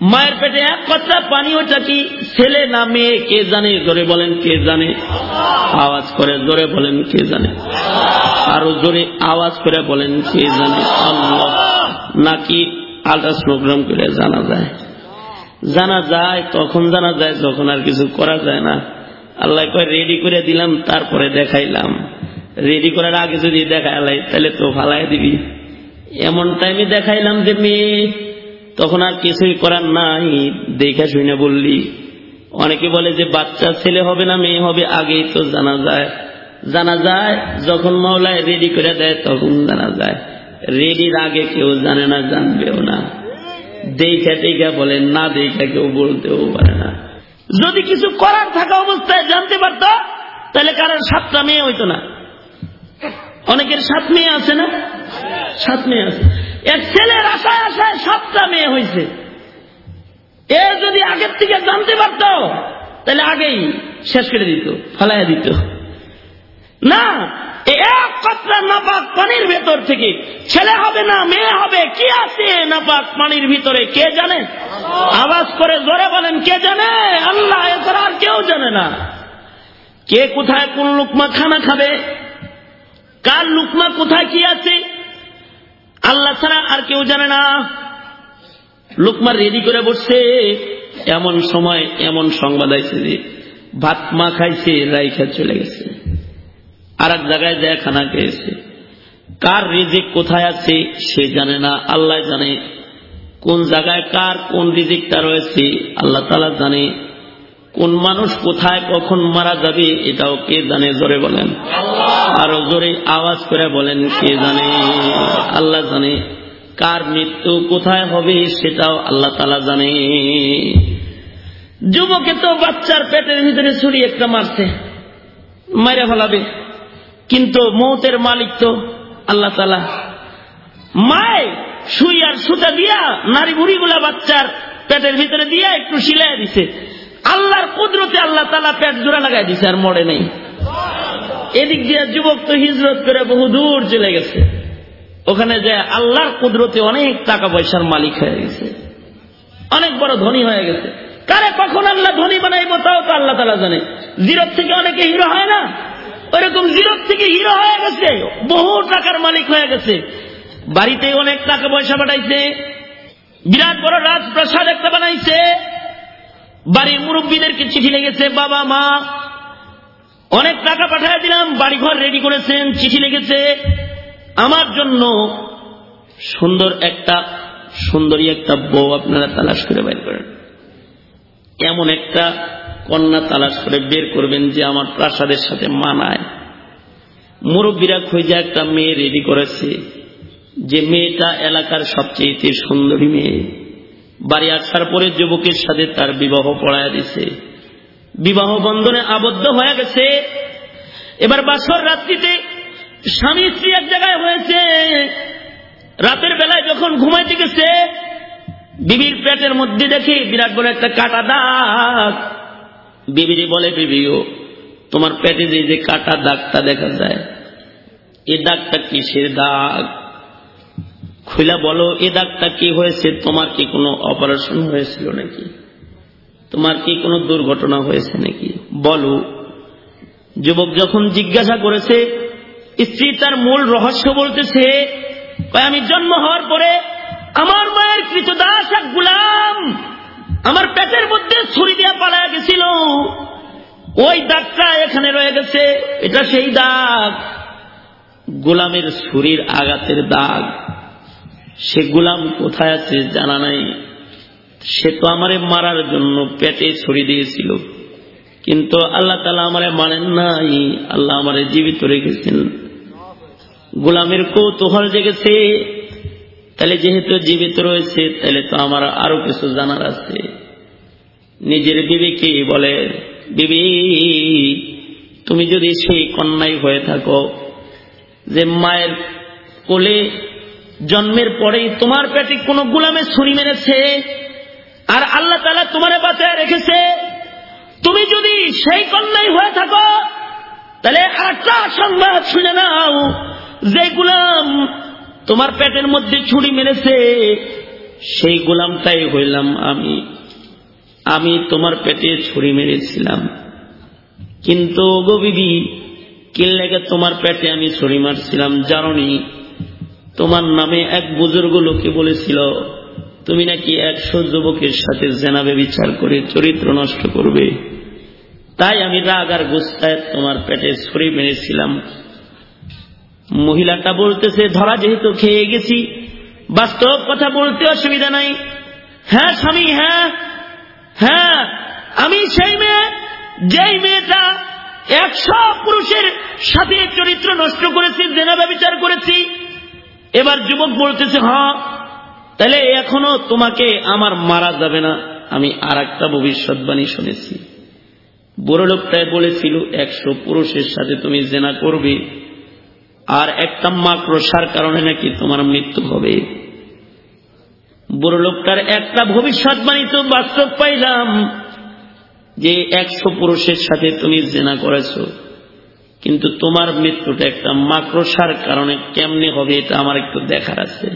মায়ের পেটে এক কথা পানি ওটা কি ছেলে না মেয়ে, কে জানে? জোরে বলেন, কে জানে? আওয়াজ করে জোরে বলেন, কে জানে? আরও জোরে আওয়াজ করে বলেন, কে জানে? নাকি আল্ট্রাসোনোগ্রাম করে জানা যায়। জানা যায়, তখন জানা যায়, যখন আর কিছু করা যায় না। আল্লাহ কয়, রেডি করে দিলাম, তারপরে দেখাইলাম। রেডি করার আগে যদি দেখাইলাই তাহলে তো ফালাই দিবি। এমন টাইমে দেখাইলাম যে মেয়ে তখন আর কিছুই করার নাই। দেখে শুনে বললি, অনেকে বলে যে বাচ্চা ছেলে হবে না, মেয়ে হবে, আগেই তো জানা যায়। জানা যায়, যখন মাওলায় রেডি করে দেয়, তখন জানা যায়। রেডির আগে কেউ জানে না, জানবেও না। দেখা টেকা বলে, না দেখা কেউ বলতেও পারে না। যদি কিছু করার থাকা অবস্থায় জানতে পারত, তাহলে কারোর সাতটা মেয়ে হইতো না। অনেকের সাত মেয়ে আছে না? সাত মেয়ে আছে। এক ছেলের আশায় আশায় সাতটা মেয়ে হয়েছে। এ যদি আগের থেকে জানতে পারত, তাহলে আগেই শেষ করে দিত, ফালাইয়া দিত। না এক কতরা নাপাক পানির ভেতর থেকে, ছেলে হবে না, মেয়ে হবে, কি আছে নাপাক পানির ভিতরে, কে জানে? আওয়াজ করে জোরে বলেন, কে জানে? আল্লাহ আর কেউ জানে না। কে কোথায় কোন লুকমা খানা খাবে? কার লুকমা কোথায় কি আছে? আল্লাহ ছাড়া আর কেউ জানে না। লুকমা রেডি করে বসছে। এমন সময় এমন সংবাদ আইছে যে ভাত মা খাইছে, রাইখা চলে গেছে। আর এক জায়গায় যায় খানা খেয়েছে কার রিজিক কোথায় আছে সে জানে না। আল্লাহ জানে কোন জায়গায় কার কোন রিজিকটা রয়েছে। আল্লাহ তালা জানে কোন মানুষ কোথায় কখন মারা যাবে এটাও কে জানে? জোরে বলেন। আরও জোরে আওয়াজ করে বলেন, কে জানে? আল্লাহ জানে। কার মৃত্যু কোথায় হবে সেটাও আল্লাহ তালা জানে। যুবকে তো বাচ্চার পেটের ভিতরে ছুরি একটা মারছে, মাইরা ফেলাবে। কিন্তু মৌতের মালিক তো আল্লাহ তালা মায় সুই আর সুতা দিয়া নারী বুড়ি গুলা বাচ্চার পেটের ভিতরে দিয়া একটু সিলাই দিছে। আল্লাহর কুদরতে আল্লাহ তালা পেট জোড়া লাগাই দিছে আর মরে নেই। এদিক দিয়ে যুবক তো হিজরত করে বহু দূর চলে গেছে। ওখানে যে আল্লাহর কুদরতে অনেক টাকা পয়সার মালিক হয়ে গেছে। অনেক বড় ধনী হয়ে গেছে। কারে কখন আল্লাহ ধনী বানাইবো তাও তো আল্লাহ তালা জানে। জিরোর থেকে অনেকে হিরো হয় না? ওইরকম জিরোর থেকে হিরো হয়ে গেছে। বহু টাকার মালিক হয়ে গেছে। বাড়িতে অনেক টাকা পয়সা পাঠাইছে। বিরাট বড় রাজপ্রাসাদ একটা বানাইছে। বাড়ির মুরব্বীদেরকে চিঠি লেগেছে, বাবা, মা, অনেক টাকা পাঠিয়ে দিলাম, বাড়িঘর রেডি করেছেন, চিঠি লেগেছে। আমার জন্য সুন্দর একটা, সুন্দরী একটা বউ আপনারা তালাশ করে বের করেন। এমন একটা কন্যা তালাশ করে বের করবেন যে আমার প্রাসাদের সাথে মানায়। মুরব্বীরা খুঁজে একটা মেয়ে রেডি করেছে, যে মেয়েটা এলাকার সবচেয়ে সুন্দরী মেয়ে। বাড়ি আসার পরে যুবকের সাথে তার বিবাহ পড়ায় দিছে। বিবাহ বন্ধনে আবদ্ধ হয়ে গেছে। এবার বাসর রাত্রিতে স্বামী স্ত্রী এক জায়গায় হয়েছে। রাতের বেলায় যখন ঘুমাইতে গেছে, বিবির পেটের মধ্যে দেখি বিরাট বড় একটা কাটা দাগ। বিবিরি বলে, বিবিও, তোমার পেটে যে যে কাটা দাগটা দেখা যায় এই দাগটা কিসের দাগ? খুলা বলো, এ দাগটা কি হয়েছে? তোমার কি কোনো অপারেশন হয়েছিল নাকি? তোমার কি কোনো দুর্ঘটনা হয়েছে নাকি? বলো, যুবক যখন জিজ্ঞাসা করেছে, স্ত্রী তার মূল রহস্য বলতেছে আমি জন্ম হওয়ার পরে আমার মায়ের কৃতদাস এক গুলাম, আমার পেটের মধ্যে ছুরি দিয়ে পালা গেছিল। ওই দাগটা এখানে রয়ে গেছে, এটা সেই দাগ। গোলামের ছুরির আঘাতের দাগ। সে গোলাম কোথায় আছে জানা নাই। সে তো আমারে মারার জন্য পেটে ছড়ি দিয়েছিল। কিন্তু আল্লাহ তালা আমারে মানেন নাই, আল্লাহ আমারে জীবিত রেখেছেন। গোলামের কৌতূহল জেগেছে, তাহলে যেহেতু জীবিত রয়েছে, তাহলে তো আমার আরও কিছু জানার আছে। নিজের বিবেকে বলে, বিবি, তুমি যদি সেই কন্যাই হয়ে থাকো, যে মায়ের কোলে জন্মের পরেই তোমার পেটে কোনো গুলামে ছুরি মেরেছে, আর আল্লাহ তালা তোমার বাঁচায় রেখেছে। তুমি যদি সেই কন্যাই হয়ে থাকো, তাহলে একটা সংবাদ শুনে নাও, যে গুলাম তোমার পেটের মধ্যে ছুরি মেরেছে, সেই গোলামটাই হইলাম আমি। আমি তোমার পেটে ছুরি মেরেছিলাম। কিন্তু গো বিবি তোমার পেটে আমি ছুরি মারছিলাম জাননি তোমার নামে এক বুজুর্গ লোকে বলেছিল, তুমি নাকি একশো যুবকের সাথে জেনাবে বিচার করে চরিত্র নষ্ট করবে? তাই আমি রাগ আর গুস্তায় তোমার পেটে ছুরি মেরেছিলাম। মহিলাটা বলতেছে, ধরা যেহেতু খেয়ে গেছি, বাস্তব কথা বলতে অসুবিধা নাই। হ্যাঁ স্বামী হ্যাঁ হ্যাঁ আমি সেই মেয়ে, যেই মেয়েটা একশো পুরুষের সাথে চরিত্র নষ্ট করেছি জেনাবে বিচার করেছি এবার যুবক বলতেছে হ্যাঁ তাহলে এখনও তোমাকে আমার মারা যাবে না। আমি আর একটা ভবিষ্যৎবাণী শুনেছি। বড় লোকটাই বলেছিল, একশো পুরুষের সাথে তুমি জেনা করবে আর একটা মাকড়সার কারণে নাকি তোমার মৃত্যু হবে। বুড়ো লোকটার একটা ভবিষ্যৎবাণী তো বাস্তব পাইলাম যে একশো পুরুষের সাথে তুমি জেনা করেছ। কিন্তু তোমার মৃত্যুটা একটা মাকড়সার কারণে কেমনে হবে এটা আমার একটু দেখার আছে।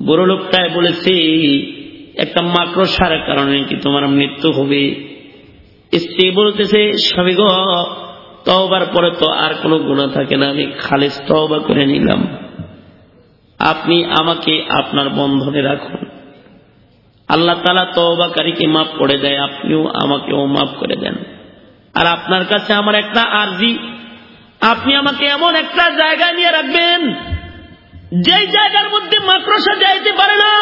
বুড়ো লোকটায় বলেছে, একটা মাকড়সার কারণে কি তোমার মৃত্যু হবে? স্ত্রী বলতেছে, স্বামী তওবার পরে তো আর কোনো গুণা থাকে না, আমি খালেজ তওবা করে নিলাম। আপনি আমাকে আপনার বন্ধনে রাখুন। আল্লাহ তালা তওবাকারীকে মাফ করে দেয়, আপনিও আমাকেও মাফ করে দেন। আর আপনার কাছে আমার একটা আর্জি। আপনি আমাকে এমন একটা জায়গায় নিয়ে রাখবেন, যেই জায়গার মধ্যে মাকড়সা যাইতে পারে না।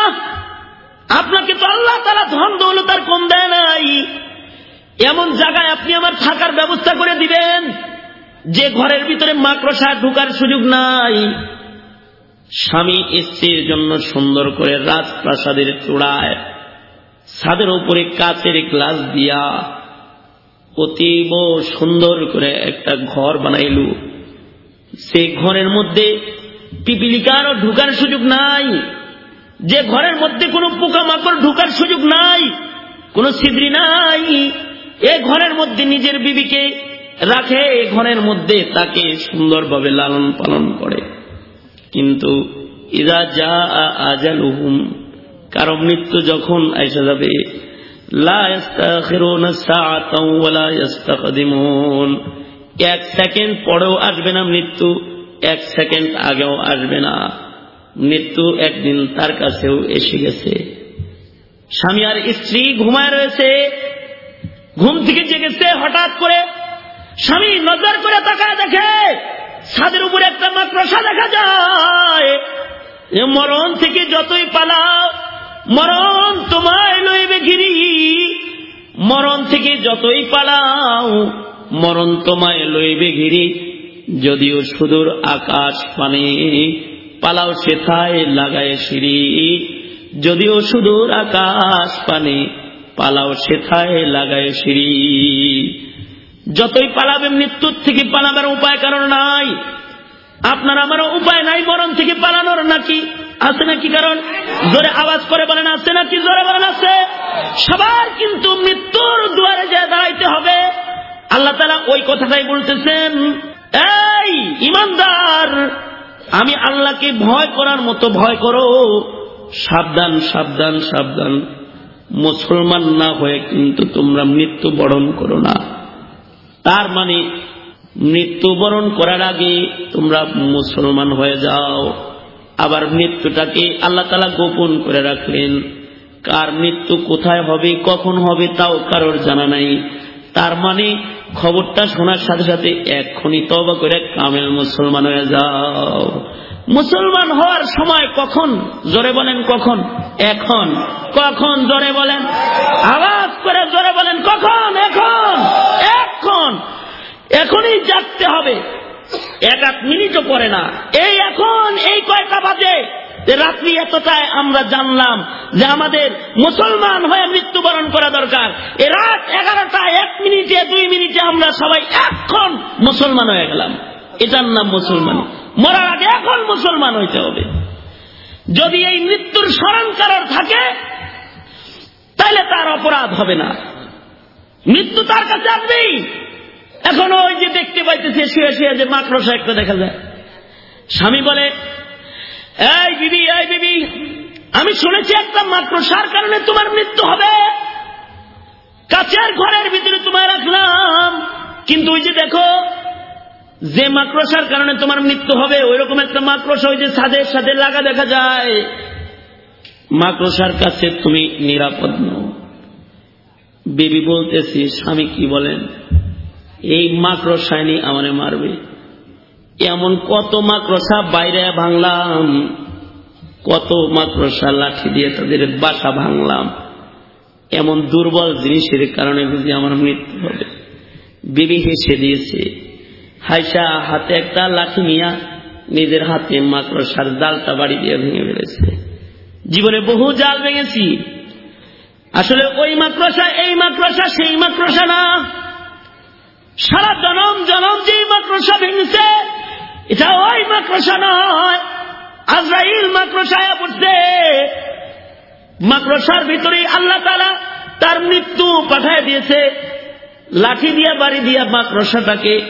আপনাকে তো আল্লাহ তালা ধন দৌলতার কম দেয় নাই। এমন জায়গায় আপনি আমার থাকার ব্যবস্থা করে দিবেন, যে ঘরের ভিতরে মাকড়সা ঢুকার সুযোগ নাই। স্বামী স্ত্রীর জন্য সুন্দর করে রাজপ্রাসাদের চূড়ায় ছাদের উপরে কাচের গ্লাস দিয়া অতীব সুন্দর করে একটা ঘর বানাইল। সেই ঘরের মধ্যে পিপিলিকারও ঢুকার সুযোগ নাই। যে ঘরের মধ্যে কোনো পোকামাকড় ঢুকার সুযোগ নাই, কোন ছিদ্রি নাই, এ ঘরের মধ্যে নিজের বিবিকে রাখে, এ ঘরের মধ্যে তাকে সুন্দরভাবে লালন পালন করে। কিন্তু ইরা যা আজাল হুম কারও মৃত্যু যখন এসে যাবে এক সেকেন্ড পরেও আসবে না মৃত্যু, এক সেকেন্ড আগেও আসবে না। মৃত্যু একদিন তার কাছেও এসে গেছে। স্বামী আর স্ত্রী ঘুমায় রয়েছে। ঘুম থেকে জেগেছে, হঠাৎ করে স্বামী নজর করে তাকায় দেখে ছাদের উপরে একটা মাকড়সা দেখা যায়। মরণ থেকে যতই পালাও মরণ তোমায় লইবে ঘিরি। মরণ থেকে যতই পালাও, মরণ তোমায় লইবে ঘিরি। যদিও সুদূর আকাশ পানে, পালাও সেথায় লাগায় সিঁড়ি। যদিও সুদূর আকাশ পানে, পালাও সেথায় লাগায় সিঁড়ি। যতই পালাবে, মৃত্যুর থেকে পালাবার উপায় কারণ নাই। আপনার আমারও উপায় নাই মরণ থেকে পালানোর নাকি? আছে নাকি কারণ? জোরে আওয়াজ করে বলেন, আছে না নাকি? জোরে বলেন, আছে। সবার কিন্তু মৃত্যুর দুয়ারে যে দাঁড়াইতে হবে, আল্লাহ তালা ওই কথাটাই বলতেছেন, এই ইমানদার, আমি আল্লাহকে ভয় করার মতো ভয় করো। সাবধান সাবধান সাবধান। মুসলমান না হয়ে কিন্তু তোমরা মৃত্যুবরণ করো না। তার মানে মৃত্যুবরণ করার আগে তোমরা মুসলমান হয়ে যাও। আবার মৃত্যুটাকে আল্লাহ তালা গোপন করে রাখলেন। কার মৃত্যু কোথায় হবে, কখন হবে, তাও কারোর জানা নাই। তার মানে খবরটা শোনার সাথে সাথে এক্ষুনি তবা করে কামেল মুসলমান হয়ে যাও। মুসলমান হওয়ার সময় কখন? জোরে বলেন কখন? এখন। কখন জোরে বলেন? আওয়াজ করে জোরে বলেন, কখন? এখন এখন। এক এক মিনিটও পরে না। এই এখন, এই কয়টা বাজে? রাত্রি এতটায় আমরা জানলাম যে আমাদের মুসলমান হয়ে মৃত্যুবরণ করা দরকার। এ রাত এগারোটা, এক মিনিটে, দুই মিনিটে আমরা সবাই এখন মুসলমান হয়ে গেলাম। এটার নাম মুসলমান। মরার আগে এখন মুসলমান হইতে হবে। যদি এই মৃত্যুর স্মরণ কারোর থাকে তাহলে তার অপরাধ হবে না। মৃত্যু তার কাছে আসবেই। এখন ওই যে দেখতে পাইতেছে, শুয়ে শুয়ে যে মাকড়সা একটা দেখা যায়। স্বামী বলে, এই বিবি এই বিবি, আমি শুনেছি একটা মাকড়সার কারণে তোমার মৃত্যু হবে। কাছের ঘরের ভিতরে তোমায় রাখলাম। কিন্তু ওই যে দেখো, যে মাকড়সার কারণে তোমার মৃত্যু হবে ওই রকম একটা মাকড়সা ওই যে সাদের সাথে লাগা দেখা যায়। মাকড়সার কাছে তুমি নিরাপদ নও। বেবি বলতেছি, স্বামী কি বলেন? এই মাকড়সায়নি আমারে মারবে। এমন কত মাকড়সা বাইরে ভাঙলাম, কত মাকড়সা লাঠি দিয়ে তাদের বাসা ভাঙলাম। এমন দুর্বল জিনিসের কারণে বুঝি আমার মৃত্যু হবে। বিবি হেসে দিয়েছে হাইসা হাতে একটা লাঠি নিয়া নিজের হাতে মাকড়সার জালটা বাড়ি দিয়ে ভেঙে ফেলেছে। জীবনে বহু জাল ভেঙেছি। আসলে ওই মাকড়সা, এই মাকড়সা, সেই মাকড়সা না। সারা জনম জনম যেই মাকড়সা ভেঙেছে, এটা ওই মাকড়সা নয়। আজরাইল মাকড়সায় পড়ছে। মাকড়সার ভিতরেই আল্লাহ তালা তার মৃত্যু পাঠায় দিয়েছে। লাঠি দিয়া, বাড়ি দিয়া মাকড়সাটাকে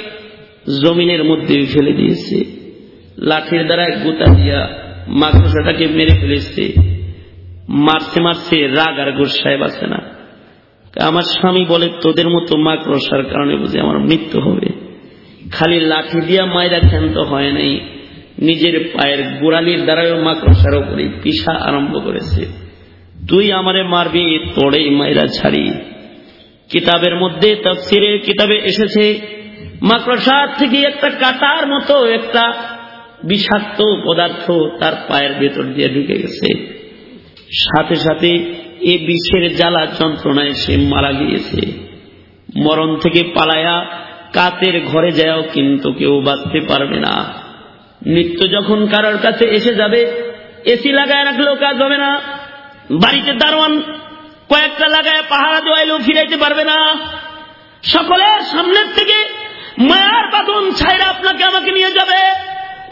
জমিনের মধ্যে ফেলে দিয়েছে। লাঠির দ্বারা গোতা দিয়া মাকড়সাটাকে মেরে ফেলেছে। মারছে মারছে রাগ আর গোসায় বাঁচে না। আমার স্বামী বলে, তোদের মতো মাকড়সার কারণে বুঝে আমার মৃত্যু হবে। খালি লাঠি দিয়া মায়েরা ক্ষান্ত হয় নাই। নিজের পায়ের গোড়ালির দ্বারাও মাকড়সার উপরে পিসা আরম্ভ করেছে। তুই আমারে মারবি তোড়েই মায়েরা ছাড়ি। কিতাবের মধ্যে তফসিরের কিতাবে এসেছে মাকড়সার থেকে একটা কাটার মতো একটা বিষাক্ত পদার্থ তার পায়ের ভেতর দিয়ে ঢুকে গেছে। সাথে সাথে এ বিশ্বের জ্বালা যন্ত্রণায় সে মারা গিয়েছে। মরণ থেকে পালায়া কাতের ঘরে যাও কিন্তু কেউ বাঁচতে পারবে না। মৃত্যু যখন কারোর কাছে এসে যাবে, এসি লাগায় রাখলেও কাজ হবে না। বাড়িতে দারোয়ান কয়েকটা লাগায় পাহারা দেওয়াইলেও ফিরাইতে পারবে না। সকলের সামনের থেকে মায়ার বাঁধন ছাইরা আপনাকে আমাকে নিয়ে যাবে।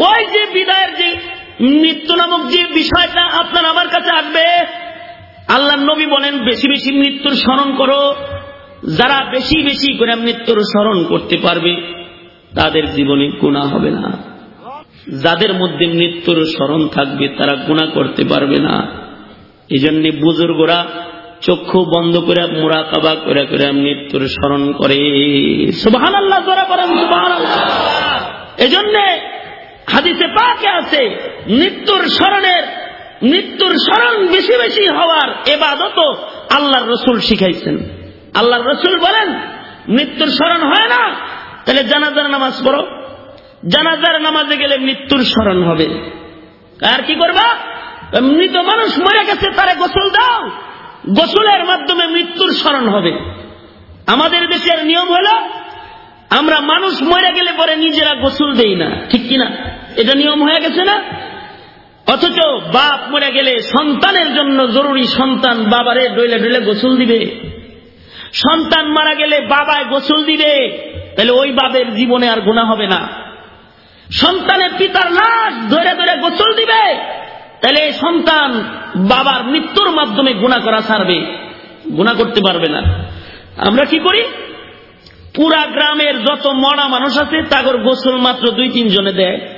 ওই যে বিদায়ের যে মৃত্যু নামক যে বিষয়টা আপনার আমার কাছে আসবে আল্লাহ নবী বলেন, বেশি বেশি মৃত্যুর স্মরণ করো। যারা বেশি বেশি করে মৃত্যুর স্মরণ করতে পারবে, তাদের জীবনে গুণা হবে না। যাদের মধ্যে মৃত্যুর স্মরণ থাকবে, তারা গুণা করতে পারবে না। এই জন্য বুজুর্গরা চক্ষু বন্ধ করে, মোরাকাবা করে করে মৃত্যুর স্মরণ করে। সুবাহান আল্লাহ জোরা করেন সুবাহান এই জন্যে হাদিসে পাকে আছে, মৃত্যুর স্মরণের মৃত্যুর স্মরণ বেশি বেশি হওয়ার এবাদত আল্লাহর রসুল শিখাইছেন। আল্লাহর রসুল বলেন, মৃত্যুর স্মরণ হয় না, তাহলে জানাজার নামাজ পড়ো। জানাজার নামাজে গেলে মৃত্যুর স্মরণ হবে। আর কি করবা? মৃত মানুষ মরে গেছে, তারে গোসল দাও। গোসলের মাধ্যমে মৃত্যুর স্মরণ হবে। আমাদের দেশের নিয়ম হলো, আমরা মানুষ মরে গেলে পরে নিজেরা গোসল দেই না। ঠিক কিনা? এটা নিয়ম হয়ে গেছে না? অথচ বাপ মরে গেলে সন্তানের জন্য জরুরি সন্তান বাবারে ডইলে ডইলে গোসল দিবে। সন্তান মারা গেলে বাবায় গোসল দিবে, তাহলে ওই বাবের জীবনে আর গুণা হবে না। সন্তানের পিতার লাশ ধরে ধরে গোসল দিবে, তাহলে এই সন্তান বাবার মৃত্যুর মাধ্যমে গুণা করা ছাড়বে গুণা করতে পারবে না। আমরা কি করি? পুরা গ্রামের যত মরা মানুষ আছে, তাগর গোসল মাত্র দুই তিন জনে দেয়।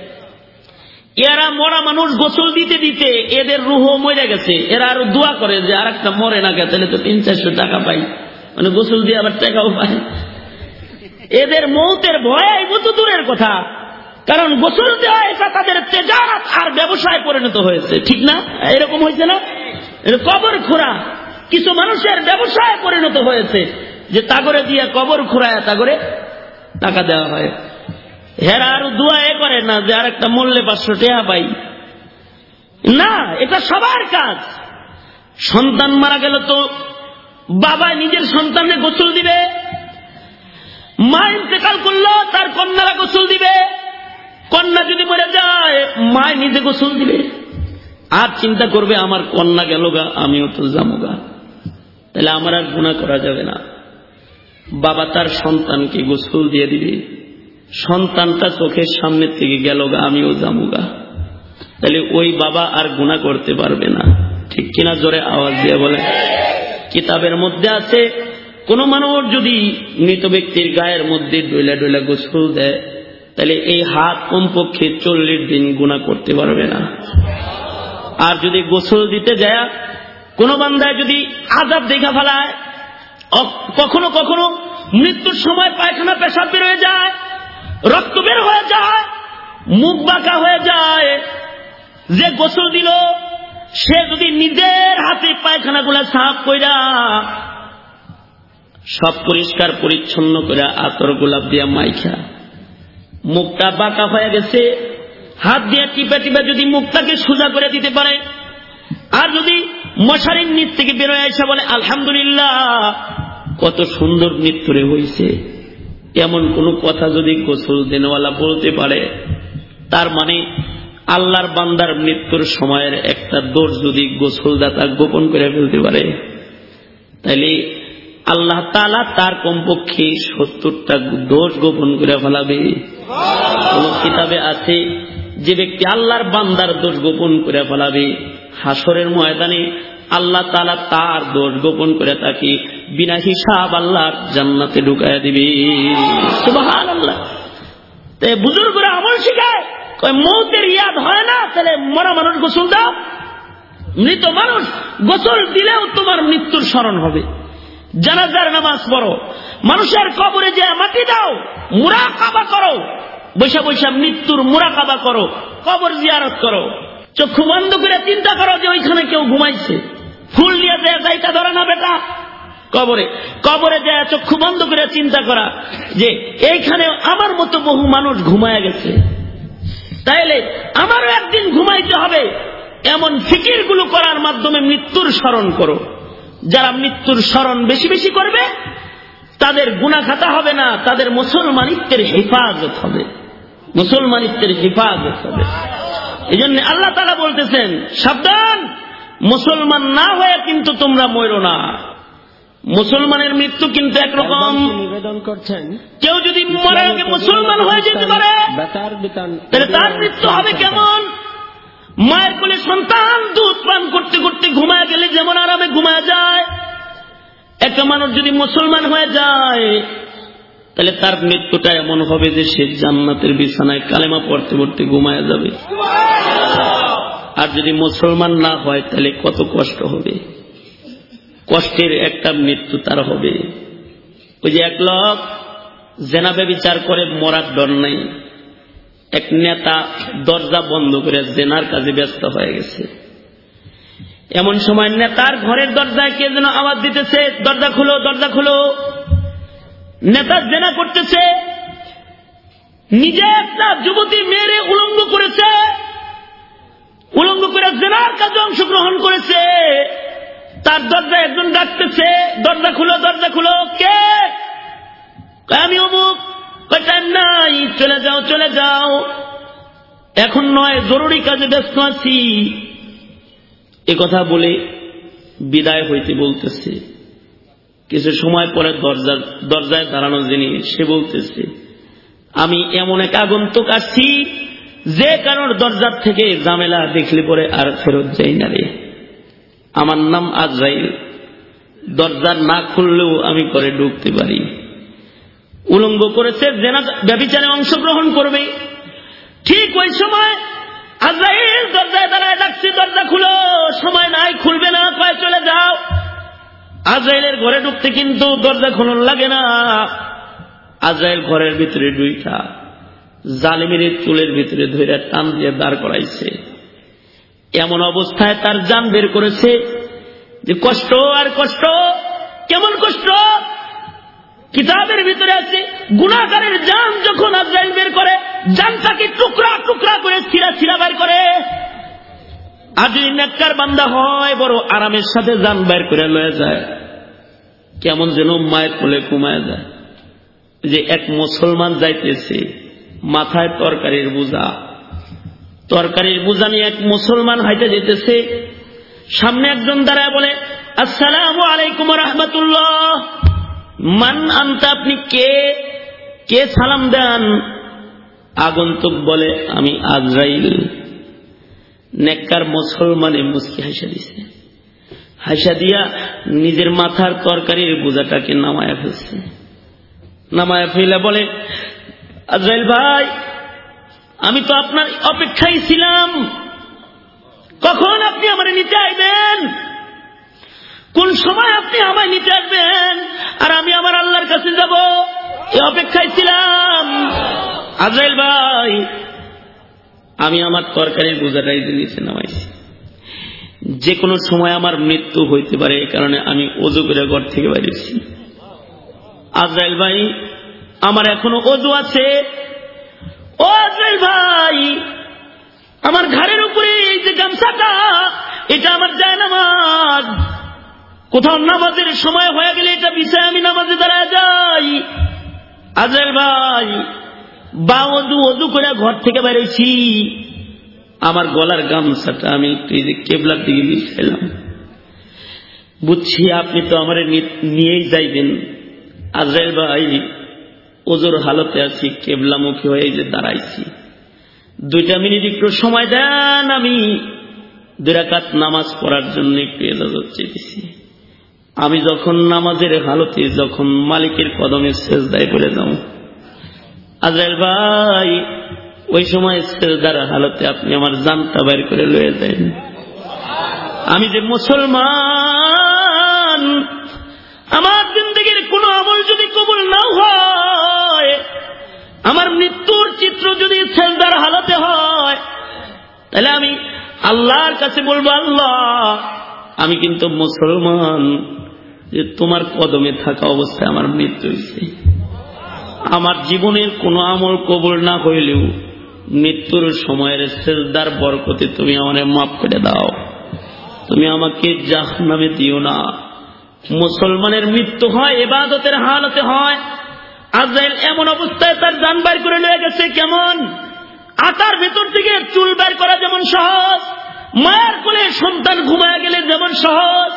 এরা মরা মানুষ গোসল দিতে দিতে এদের রুহ মরে গেছে। এরা আরও দোয়া করে যে আর একটা মরে না গে তাহলে তো তিন চারশো টাকা পাই। মানে গোসল দিয়ে আবার টাকাও পায়। এদের মৌতের ভয় কত দূরের কথা। কারণ গোসল দেওয়া এটা তাদের তেজারাত আর ব্যবসায় পরিণত হয়েছে। ঠিক না? এরকম হয়েছে না? কবর খোরা কিছু মানুষের ব্যবসায় পরিণত হয়েছে। যে তাগরে দিয়ে কবর খোরায় তাগরে টাকা দেওয়া হয়। হেরা আর দোয়া করে না যে আর একটা মূল্যে পাঁচশো টাকা পাই। না, এটা সবার কাজ। সন্তান মারা গেল তো বাবা নিজের সন্তানকে গোসল দিবে মা ইন্তেকাল করল তার কন্যারা গোসল দিবে। কন্যা যদি মরে যায় মা নিজে গোসল দিবে। আর চিন্তা করবে, আমার কন্যা গেল গা, আমিও তো যাব গা। তাহলে আমার আর গুণা করা যাবে না। বাবা তার সন্তানকে গোসল দিয়ে দিবে। সন্তানটা চোখের সামনে থেকে গেল গা, আমিও যাব গা। তাহলে ওই বাবা আর গুণা করতে পারবে না। ঠিক কিনা জোরে আওয়াজ দিয়ে বলে। কিতাবের মধ্যে আছে, কোন মানুষ যদি মৃত ব্যক্তির গায়ের মধ্যে ডইলা ডইলা গোসল দেয়, তাহলে এই হাত কমপক্ষে চল্লিশ দিন গুণা করতে পারবে না। আর যদি গোসল দিতে যায়, কোন বান্ধায় যদি আজাব দেখা ফেলায় কখনো কখনো মৃত্যুর সময় পায়খানা পেশাব বের হয়ে যায় রক্ত বের হয়ে যায়, মুখ বাঁকা হয়ে যায়। যে গোসল দিল, সে যদি নিজের হাতে পায়খানা গুলা সাফ কইরা, সব পরিষ্কার পরিচ্ছন্ন করে আতর গোলাপ দিয়া মাইখা, মুখটা বাঁকা হয়ে গেছে, হাত দিয়ে টিপে টিপে যদি মুখটাকে সোজা করে দিতে পারে, আর যদি মশারির নিচ থেকে বেরোয় এসে বলে, আলহামদুলিল্লাহ, কত সুন্দর মৃত্যুরে হয়েছে এমন কোন কথা যদি গোসল দেনওয়ালা বলতে পারে, তার মানে আল্লাহর বান্দার মৃত্যুর সময়ের একটা দোষ যদি গোসলদাতা গোপন করে ফেলতে পারে, তাইলে আল্লাহ তালা তার কমপক্ষে সত্তরটা দোষ গোপন করে ফেলাবে। কোন কিতাবে আছে, যে ব্যক্তি আল্লাহর বান্দার দোষ গোপন করে ফেলাবে। হাসরের ময়দানে আল্লাহ তালা তার দোষ গোপন করে তাকে বিনা হিসাব আল্লাহর জান্নাতে ঢুকায় দিবে। আল্লাহ বুজুর্গরা আমল শিখায় মৌতের ইয়াদ হয় না, তাহলে মরা মানুষ গোসল দাও। মৃত মানুষ গোসল দিলেও তোমার মৃত্যুর স্মরণ হবে। জানাজার নামাজ পড়ো। মানুষের কবরে যে মাটি দাও মুরা কাবা করো। বৈশা বৈশা মৃত্যুর মুরা কাবা করো, কবর জিয়ারত করো। চক্ষু বন্ধ করে চিন্তা করো যে ওইখানে কেউ ঘুমাইছে। ফুল নিয়ে যায় যাইটা ধরে না বেটা, কবরে। কবরে যায় চক্ষু বন্ধ করে চিন্তা করা যে এইখানে আমার মতো বহু মানুষ ঘুমায় গেছে। তাইলে আমারও একদিন ঘুমাইতে হবে। এমন ফিকিরগুলো করার মাধ্যমে মৃত্যুর স্মরণ করো। যারা মৃত্যুর স্মরণ বেশি বেশি করবে, তাদের গুণা খাতা হবে না, তাদের মুসলমানিত্বের হেফাজত হবে। মুসলমানিত্বের হেফাজত হবে। এই জন্য আল্লাহ তারা বলতেছেন, সাবধান! মুসলমান না হয়ে কিন্তু তোমরা মরো না। মুসলমানের মৃত্যু কিন্তু একরকম। নিবেদন করছেন কেউ যদি মরার আগে মুসলমান হয়ে যেতে পারে তাহলে তার মৃত্যু হবে কেমন? মায়ের কোলে সন্তান দুধ পান করতে করতে ঘুমায় গেলে যেমন আরামে ঘুমায় যায়। একটা মানুষ যদি মুসলমান হয়ে যায় তাহলে তার মৃত্যুটা এমন হবে যে সে জান্নাতের বিছানায় কালেমা পড়তে পড়তে ঘুমায় যাবে। আর যদি মুসলমান না হয়, তাহলে কত কষ্ট হবে? কষ্টের একটা মৃত্যু তার হবে। ওই যে এক লোক জেনাবে বিচার করে, মরার ডর নাই। এক নেতা দরজা বন্ধ করে জেনার কাজে ব্যস্ত হয়ে গেছে। এমন সময় নেতার ঘরের দরজায় কে যেন আওয়াজ দিতেছে, দরজা খুলো দরজা খুলো। নেতা জেনা করতেছে, নিজে একটা যুবতী মেয়েরে উলঙ্গ করেছে। উলঙ্গ করে জেনার কাজে অংশগ্রহণ করেছে। তার দরজায় একজন ডাকতেছে, দরজা খুলো দরজা খুলো, কে? আমি অমুক। নাই, চলে যাও চলে যাও। এখন নয়, জরুরি কাজে ব্যস্ত আছি। এ কথা বলে বিদায় হইতে বলতেছে। কিছু সময় পরে দরজা, দরজায় দাঁড়ানো যিনি, সে বলতেছে, আমি এমন এক আগন্তুক আসছি যে কারোর দরজার থেকে জামেলা দেখলে পরে আর ফেরত যাই না রে। আমার নাম আজরাইল। দরজা না খুললেও আমি করে ঢুকতে পারি। উলঙ্গ করেছে, জেনা ব্যবিচারে অংশগ্রহণ করবে। ঠিক ওই সময় আজরাইল দরজায় দাঁড়ায় ডাকছি, দরজা খুলো, সময় নাই, খুলবে না কয় চলে যাও। আজরাইলের ঘরে ঢুকতে কিন্তু দরজা খুলন লাগে না। আজরাইল ঘরের ভিতরে দুইটা জালিমের চুলের ভিতরে ধরে টান দিয়ে দাঁড় করাইছে। এমন অবস্থায় তার যান বের করেছে যে কষ্ট আর কষ্ট, কেমন কষ্ট? কিতাবের ভিতরে আছে গুণাকারের যান যখন আজরাইল বের করে, জানটাকে টুকরা টুকরা করে ছিঁড়া ছিঁড়া বের করে। আর যদি নেককার বান্দা হয়, বড় আরামের সাথে যান বের করে লয়ে যায়। কেমন যেন মায়ের কোলে কুমায় যায়। যে এক মুসলমান যাইতেছে মাথায় তরকারির বোঝা। তরকারির বোঝা নিয়ে এক মুসলমান হাইতে যেতেছে। সামনে একজন দাঁড়ায় বলে, আসসালাম আলাইকুম রহমতুল্লাহ। মান আনতে, আপনি কে? কে সালাম দেন? আগন্তুক বলে, আমি আজরাইল। নেককার মুসলমানে মুসকি হাসা দিছে। হাসা দিয়া নিজের মাথার তরকারির বোঝাটাকে নামায়া ফেলছে। নামায়া ফেলে বলে আজরাইল ভাই, আমি তো আপনার অপেক্ষায় ছিলাম। কখন আপনি আমার নিতে আইবেন কোন সময় আপনি আমায় নিতে আসবেন? আর আমি আমার আল্লাহর কাছে যাব। এই অপেক্ষায় ছিলাম। আজরাইল ভাই, আমি আমার তরকারির বোঝাটাই নিচে নামাইছি। যে কোনো সময় আমার মৃত্যু হইতে পারে এ কারণে আমি অজু করে ঘর থেকে বাইরেছি আজরাইল ভাই আমার এখনও অজু আছে। ও ভাই, আমার ঘরের উপরে এই যে গামছাটা, এটা আমার যায় নামাজ। কোথাও নামাজের সময় হয়ে গেলে এটা বিষয় আমি নামাজে দাঁড়ায় যাই। আজরাইল ভাই, বা অদু অদু করে ঘর থেকে বেরোইছি। আমার গলার গামছাটা আমি একটু কেবলার দিকে বিছাইলাম। বুঝছি আপনি তো আমার নিয়েই যাইবেন। আজরাইল ভাই ওজোর হালতে আছি, কেবলামুখী হয়ে যে দাঁড়াইছি। দুইটা মিনিট একটু সময় দেন আমি। দুরাকাত নামাজ পড়ার জন্য একটু এজাজত চেয়েছি আমি যখন নামাজের হালতে, যখন মালিকের কদমে শেষ দায় করে যাও। আজরাইল ভাই, ওই সময় সেজদার হালতে আপনি আমার জানতা বাইর করে লয়ে দেন আমি যে মুসলমান, আমার জিন্দগির কোন আমল যদি কবুল না হয় আমার মৃত্যুর চিত্র যদি সেজদার হালাতে হয়, তাহলে আমি আল্লাহর কাছে বলব, আল্লাহ, আমি কিন্তু মুসলমান। যে তোমার কদমে থাকা অবস্থায় আমার মৃত্যু হয়েছে। আমার জীবনের কোনো আমল কবল না হইলেও মৃত্যুর সময়ের সেজদার বরকতে তুমি আমারে মাফ করে দাও। তুমি আমাকে জাহ জাহান্নামে দিও না। মুসলমানের মৃত্যু হয়, এবাদতের হালতে হয়। আজরাইল এমন অবস্থায় তার যান বাইর করে লয়ে গেছে কেমন? আটার ভেতর থেকে চুল বের করা যেমন সহজ, মায়ের কোলে সন্তান ঘুমায় গেলে যেমন সহজ,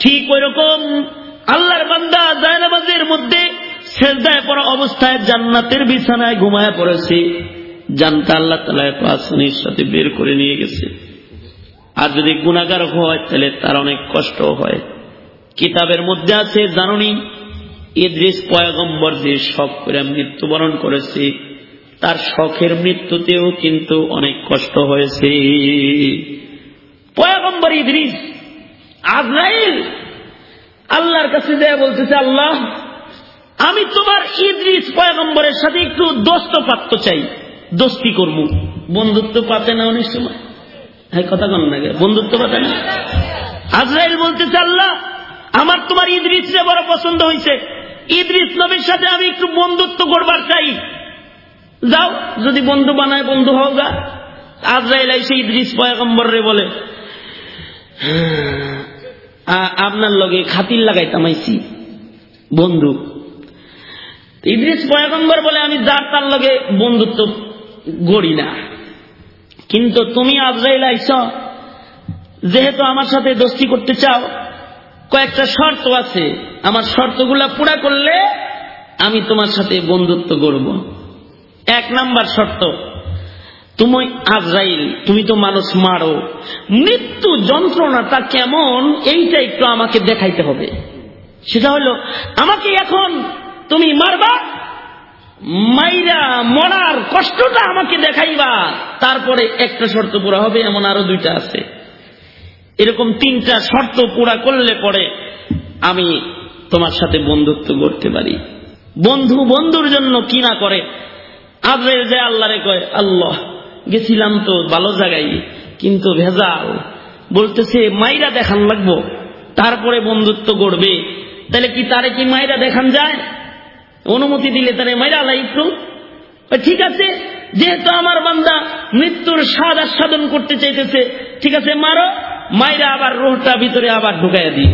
ঠিক ওই রকম আল্লাহর বান্দা জায়নাবাজের মধ্যে সেজদায় পড়া অবস্থায় জান্নাতের বিছানায় ঘুমায় পড়েছে। জানতা আল্লাহ তালা এত আসনির সাথে বের করে নিয়ে গেছে। আর যদি গুণাগার হয়, তাহলে তার অনেক কষ্ট হয়। কিতাবের মধ্যে আছে জাননি ইদ্রিস পয়গম্বর যে শখ করে মৃত্যুবরণ করেছে। তার শখের মৃত্যুতেও কিন্তু অনেক কষ্ট হয়েছে। পয়গম্বর ইদ্রিস, আজরাইল, আল্লাহর কাছে দেয়া বলতেছে, আল্লাহ, আমি তোমার ইদ্রিস পয়গম্বরের সাথে একটু দোস্ত পাত্র চাই। দোস্তি করব। বন্ধুত্ব পাতে না অনেক সময়। হ্যাঁ কথা কন না বন্ধুত্ব পাতে না। আজরাইল বলতেছে, আল্লাহ, আমার তোমার ইদ্রিসরে বড় পছন্দ হয়েছে ইদ্রিস নবীর সাথে আমি একটু বন্ধুত্ব করবার চাই। যাও, যদি বন্ধু বানায়, বন্ধু হও গা। আজরাইল এসে ইদ্রিস রে বলে আপনার লগে খাতির লাগাই তামাইছি বন্ধু। ইদ্রিস পয়গম্বর বলে, আমি যার তার লগে বন্ধুত্ব গড়ি না। কিন্তু তুমি আজরাইল আইস যেহেতু আমার সাথে দোস্তি করতে চাও, কয়েকটা শর্ত আছে। আমার শর্তগুলা পুরা করলে আমি তোমার সাথে বন্ধুত্ব করব। এক নাম্বার শর্ত, তুমি আজরাইল, তুমি তো মানুষ মারো। মৃত্যু যন্ত্রণাটা কেমন, এইটা একটু আমাকে দেখাইতে হবে। সেটা হলো, আমাকে এখন তুমি মারবা, মাইরা মরার কষ্টটা আমাকে দেখাইবা, তারপরে একটা শর্ত পুরা হবে, এমন আরও দুইটা আছে। এরকম তিনটা শর্ত পুরা করলে পরে আমি তোমার সাথে বন্ধুত্ব করতে পারি। বন্ধু বন্ধুর জন্য কি না করে? আজরাইল যে আল্লাহরে কয়, আল্লাহ, গেছিলাম তো ভালো জায়গায়, কিন্তু ভেজাল। বলতেছে, মাইরা দেখান লাগবো, তারপরে বন্ধুত্ব করবে তাহলে কি তারে কি মাইরা দেখান যায়? অনুমতি দিলে তারে মাইরা আলাই একটু ঠিক আছে, যেহেতু আমার বান্দা মৃত্যুর স্বাদ আস্বাদন করতে চাইতেছে, ঠিক আছে, মারো, মাইরা আবার রোহটা ভিতরে আবার ঢুকাইয়া দিই।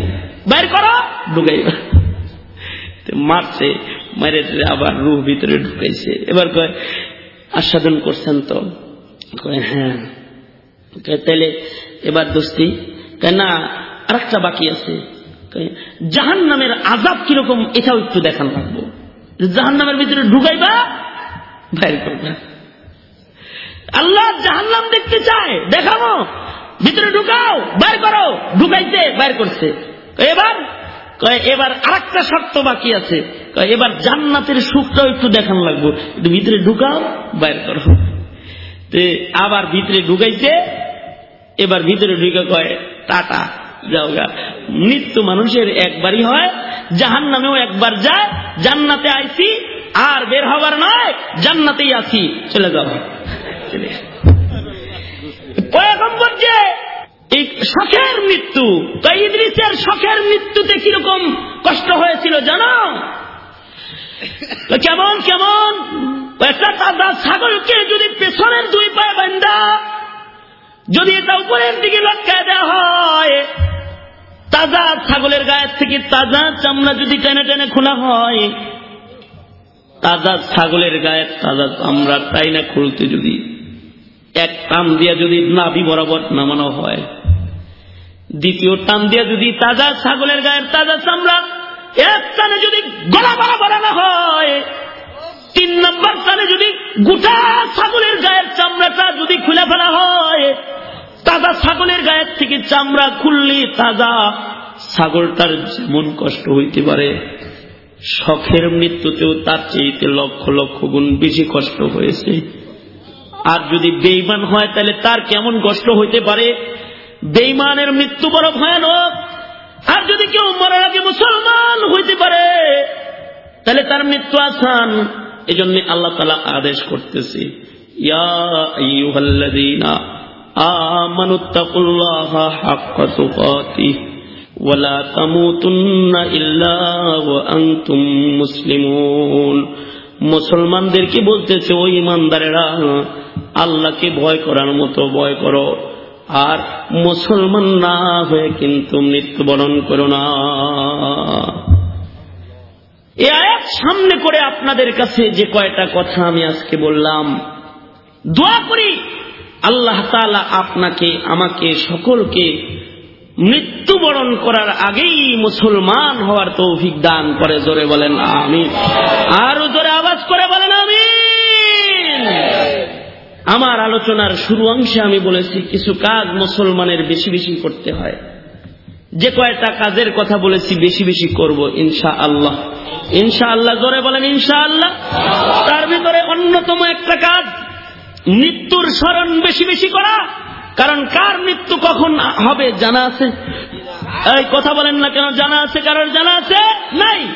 বাইর করো ঢুকাইবা মারছে, মারে আবার রুহ ভিতরে ঢুকাইছে। এবার কয়, আস্বাদন করছেন তো? কয় হ্যাঁ। তাহলে এবার দোস্তি না, আরেকটা বাকি আছে। জাহান নামের আজাব কীরকম, এটাও একটু দেখান লাগবো। জাহান নামের ভিতরে ঢুকাইবা, বাইর করবে। আল্লাহ জাহান নাম দেখতে চায়, দেখাবো। ভিতরে ঢুকাও, বাইর করো। ঢুকাইতে বাইর করছে। এবার? এবার আরেকটা শর্ত বাকি আছে। এবার জান্নাতের সুখটাও একটু দেখান লাগবো। ভিতরে ঢুকাও, বাইর করো। আবার ভিতরে ঢুকাইছে, এবার ভিতরে ঢুকে কয়, টাটা, যাও মৃত্যু মানুষের একবারই হয় জাহান নামেও একবার যায়, জান্নাতে আইছি, আর বের হবার নয়, জান্নাতেই আছি। চলে যাও। পয়গম্বর যে শখের মৃত্যু তো ইদ্রিসের শখের মৃত্যুতে কীরকম কষ্ট হয়েছিল জানো? কেমন কেমন? একটা তাজা ছাগলকে যদি পেছনের দুই পায়ে বান্ধা, যদি এটা উপরের দিকে লটকায় দেওয়া হয়, তাজা ছাগলের গায়ের থেকে তাজা চামড়া যদি টেনে টেনে খোলা হয়, তাজা ছাগলের গায়ের তাজা চামড়া তাই না খুলতে যদি? এক টান দিয়া যদি নাভি বরাবর নামানো হয় দ্বিতীয় টান দিয়া যদি তাজা ছাগলের গায়ের তাজা চামড়া এক টানে যদি গলা বরাবর আনা হয়, তিন নম্বর টানে যদি গোটা ছাগলের গায়ের চামড়াটা যদি খুলে ফেলা হয়, তাজা ছাগলের গায়ের থেকে চামড়া খুললে তাজা ছাগলটার যেমন কষ্ট হইতে পারে, শখের মৃত্যুতেও তার চেয়েতে লক্ষ লক্ষ গুণ বেশি কষ্ট হয়েছে। আর যদি বেইমান হয়, তাহলে তার কেমন কষ্ট হইতে পারে? বেইমানের মৃত্যু বড় ভয়ানক। আর যদি কেউ মরার আগে মুসলমান হইতে পারে, তাহলে তার মৃত্যু আসান। এই জন্য আল্লাহ তালা আদেশ করতেছে মুসলমানদেরকে বলতেছে, ও ইমানদারেরা আল্লাহকে ভয় করার মতো ভয় করো। আর মুসলমান না হয়ে কিন্তু মৃত্যুবরণ করো না। এ আয়াত সামনে করে আপনাদের কাছে যে কয়টা কথা আমি আজকে বললাম, দোয়া করি আল্লাহ তালা আপনাকে, আমাকে, সকলকে মৃত্যুবরণ করার আগেই মুসলমান হওয়ার তৌফিক দান করে, জোরে বলেন আমি আরও জোরে আওয়াজ করে বলেন আমি আমার আলোচনার শুরু অংশে আমি বলেছি, কিছু কাজ মুসলমানের বেশি বেশি করতে হয়। যে কয়টা কাজের কথা বলেছি, বেশি বেশি করব ইনশা আল্লাহ ইনশা আল্লাহ জোরে বলেন ইনশা আল্লাহ তার ভিতরে অন্যতম একটা কাজ, মৃত্যুর স্মরণ বেশি বেশি করা। কারণ কার মৃত্যু কখন হবে জানা আছে? এই কথা বলেন না কেন, জানা আছে? কারোর জানা আছে? নাই।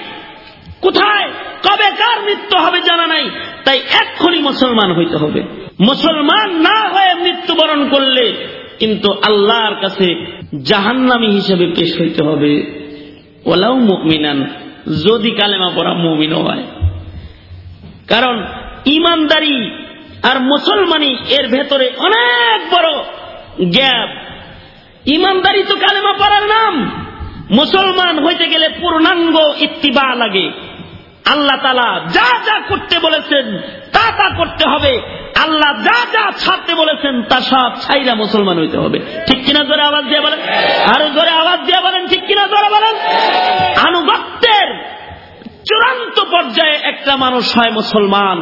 কোথায়? কবে কার মৃত্যু হবে জানা নাই। তাই এক্ষুনি মুসলমান হইতে হবে। মুসলমান না হয়ে মৃত্যুবরণ করলে কিন্তু আল্লাহর কাছে জাহান্নামি হিসেবে পেশ হইতে হবে। ওলাও মুমিনান, যদি কালেমা পড়া মুমিন হয়। কারণ ইমানদারি আর মুসলমানি এর ভেতরে অনেক বড় গ্যাপ। ইমানদারি তো কালেমা পড়ার নাম। মুসলমান হইতে গেলে পূর্ণাঙ্গ ইত্তিবা লাগে। আল্লাহ তালা যা যা করতে বলেছেন তা তা করতে হবে। আল্লাহ যা যা ছাড়তে বলেছেন তা সব ছাইরা মুসলমান হইতে হবে। ঠিক কিনা জোরে আওয়াজ দিয়ে বলেন? আরও জোরে আওয়াজ দিয়ে বলেন, ঠিক কিনা জোরে বলেন? আনুগত্যের চূড়ান্ত পর্যায়ে একটা মানুষ হয় মুসলমান।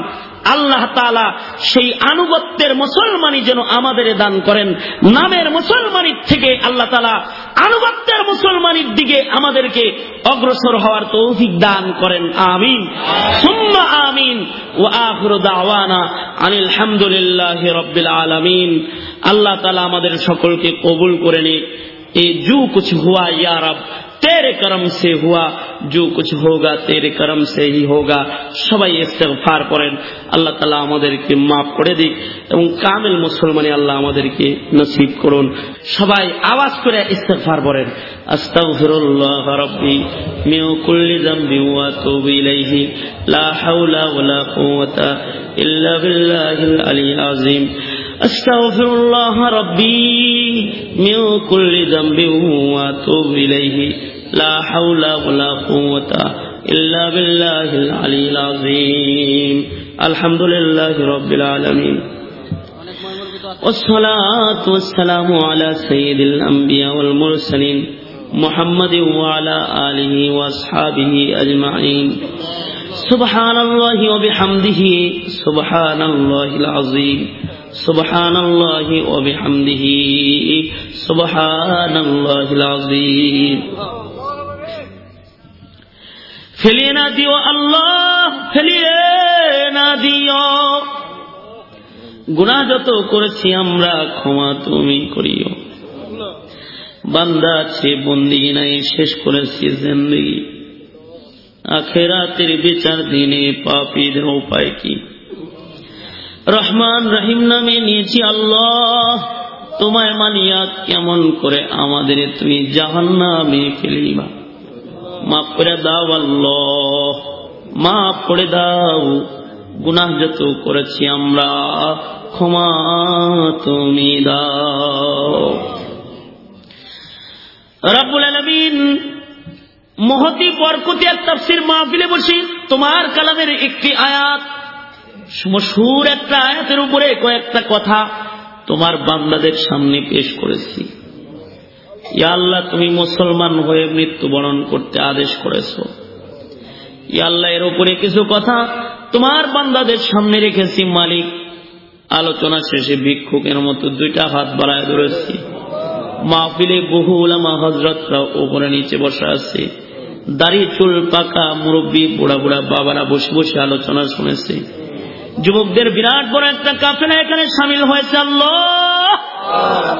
আল্লাহ তালা সেই আনুগত্যের মুসলমানি যেন আমাদের দান করেন। নামের মুসলমানির থেকে আল্লাহ তালা আনুগত্যের মুসলমানির দিকে আমাদেরকে অগ্রসর হওয়ার তৌফিক দান করেন। আমিন। আমিন। ও আফরদাওয়ানা আনিল হামদুলিল্লাহ রব্বিল আলমিন। আল্লাহ তালা আমাদের সকলকে কবুল করে নিক এ জু কুছ হুয়া ইয়ারব तेरे करम से हुआ जो कुछ होगा तेरे करम से ही होगा সবাই ইস্তেগফার করেন আল্লাহ তালা আমাদেরকে মাফ করে দিক এবং কামিল মুসলমানে আল্লাহ আমাদেরকে নসিব করুন সবাই আওয়াজ করে ইস্তেগফার করেন আস্তাগফিরুল্লাহ রাব্বি মিন কুল্লি যামবি ওয়া আতুবু ইলাইহি লা হাওলা ওয়ালা কুওয়াতা ইল্লা বিল্লাহিল আলিয়্যিল আযীম أستغفر الله ربي من كل ذنب وأتوب إليه. لا حول ولا قوة إلا بالله العلي العظيم. الحمد لله رب العالمين. والصلاة والسلام على سيد الأنبياء والمرسلين محمد وعلى آله وأصحابه أجمعين. سبحان الله وبحمده سبحان الله العظيم. سبحان الله وبحمده سبحان الله العظيم ফেলিয়ে না দিও আল্লাহ ফেলিয়ে না দিও গুণা যত করেছি আমরা ক্ষমা তুমি করিও বান্দা আছে বন্দিগি নাই শেষ করেছি জিন্দগি আখেরাতের বিচার দিনে পাপীদের উপায় কি রহমান রহিম নামে নিয়েছি আল্লাহ। তোমায় মানিয়া কেমন করে আমাদের তুমি জাহান নামে ফেলিবা মাফ করে দাও আল্লাহ, মাফ করে দাও। গুনাহ যত করেছি আমরা, ক্ষমা তুমি দাও। রাবুল আলমিন মহতি বরকতি এক তাফসির মাহফিলে বসি তোমার কালামের একটি আয়াত মশুর একটা আয়াতের উপরে কয়েকটা কথা তোমার বান্দাদের সামনে পেশ করেছি। ইয়া আল্লাহ, তুমি মুসলমান হয়ে মৃত্যুবরণ করতে আদেশ করেছ। ইয়া আল্লাহ, এর উপরে কিছু কথা তোমার বান্দাদের সামনে রেখেছি, মালিক। আলোচনা শেষে ভিক্ষুকের মতো দুইটা হাত বাড়ায় ধরেছি। মাহফিলে বহু উলামা হজরতরা উপরে নিচে বসে আছে। দাড়ি, চুল পাকা মুরব্বী, বুড়া বুড়া বাবারা বসে বসে আলোচনা শুনেছে। যুবকদের বিরাট বড় একটা কাফেলা এখানে সামিল হয়েছে, আল্লাহ!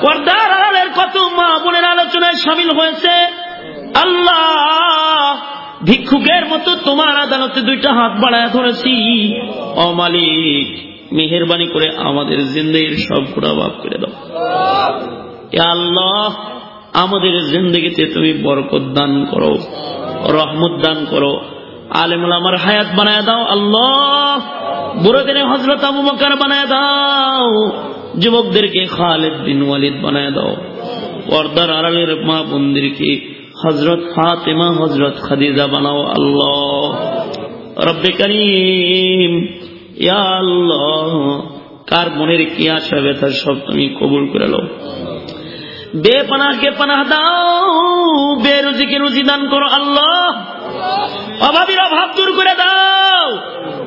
পর্দার আড়ালের কত মা বোনের আলোচনায় সামিল হয়েছে, আল্লাহ! ভিক্ষুকের মতো তোমার আদালতে দুইটা হাত বাড়ায় ধরেছি। অমালিক মেহরবানি করে আমাদের জিন্দগির সব গুণা মাফ করে দাও। আল্লাহ, আমাদের জিন্দগিতে তুমি বরকত দান করো, রহমত দান করো। আলেমুল আমার হায়াত বানায় দাও, আল্লাহ। বুড়োদের হজরত আবু বকর বানায় দাও। যুবকদেরকে খালেদ বিন ওয়ালিদ বানায় দাও। পর্দার আড়ালের মা বন্দিরকে হজরত ফাতেমা হজরত খাদিজা বানাও, আল্লাহ। রব্বে করিম, ইয়া আল্লাহ, কার মনের কি আশা ব্যথা সব তুমি কবুল করে লো বেপানাকে পানাহ দাও, বেরুজিকে রুজি দান করো, আল্লাহ। অভাবীর অভাব দূর করে দাও।